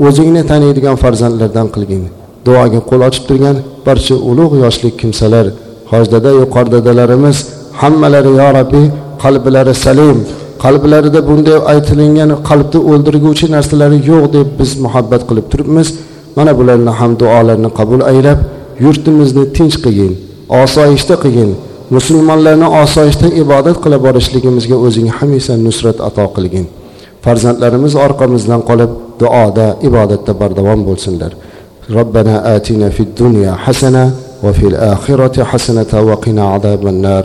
O'zingni taniydigan farzandlardan qilgin. Duoga qo'l ochib turgan barcha ulug' yoshli kimsalar hojdada yuqori dadalarimiz hammalari yo rabbiy qalblari salim. Qalblarida bunday aytilingan qalbni o'ldirguvchi narsalari yo'q deb biz muhabbat qilib turibmiz. Mana bularni ham duolarni qabul aylab yurtimizni tinch qilgin osoyishta qilgin. Musulmonlarni osoyishta ibodat qila borishligimizga o'zing hamisha nusrat ato qilgin. Farzandlarimiz orqamizdan qolib duoda ibodatda bardavom bo'lsinlar. Robbana atina fid dunya hasana va fil oxirati hasanata va qina azabannar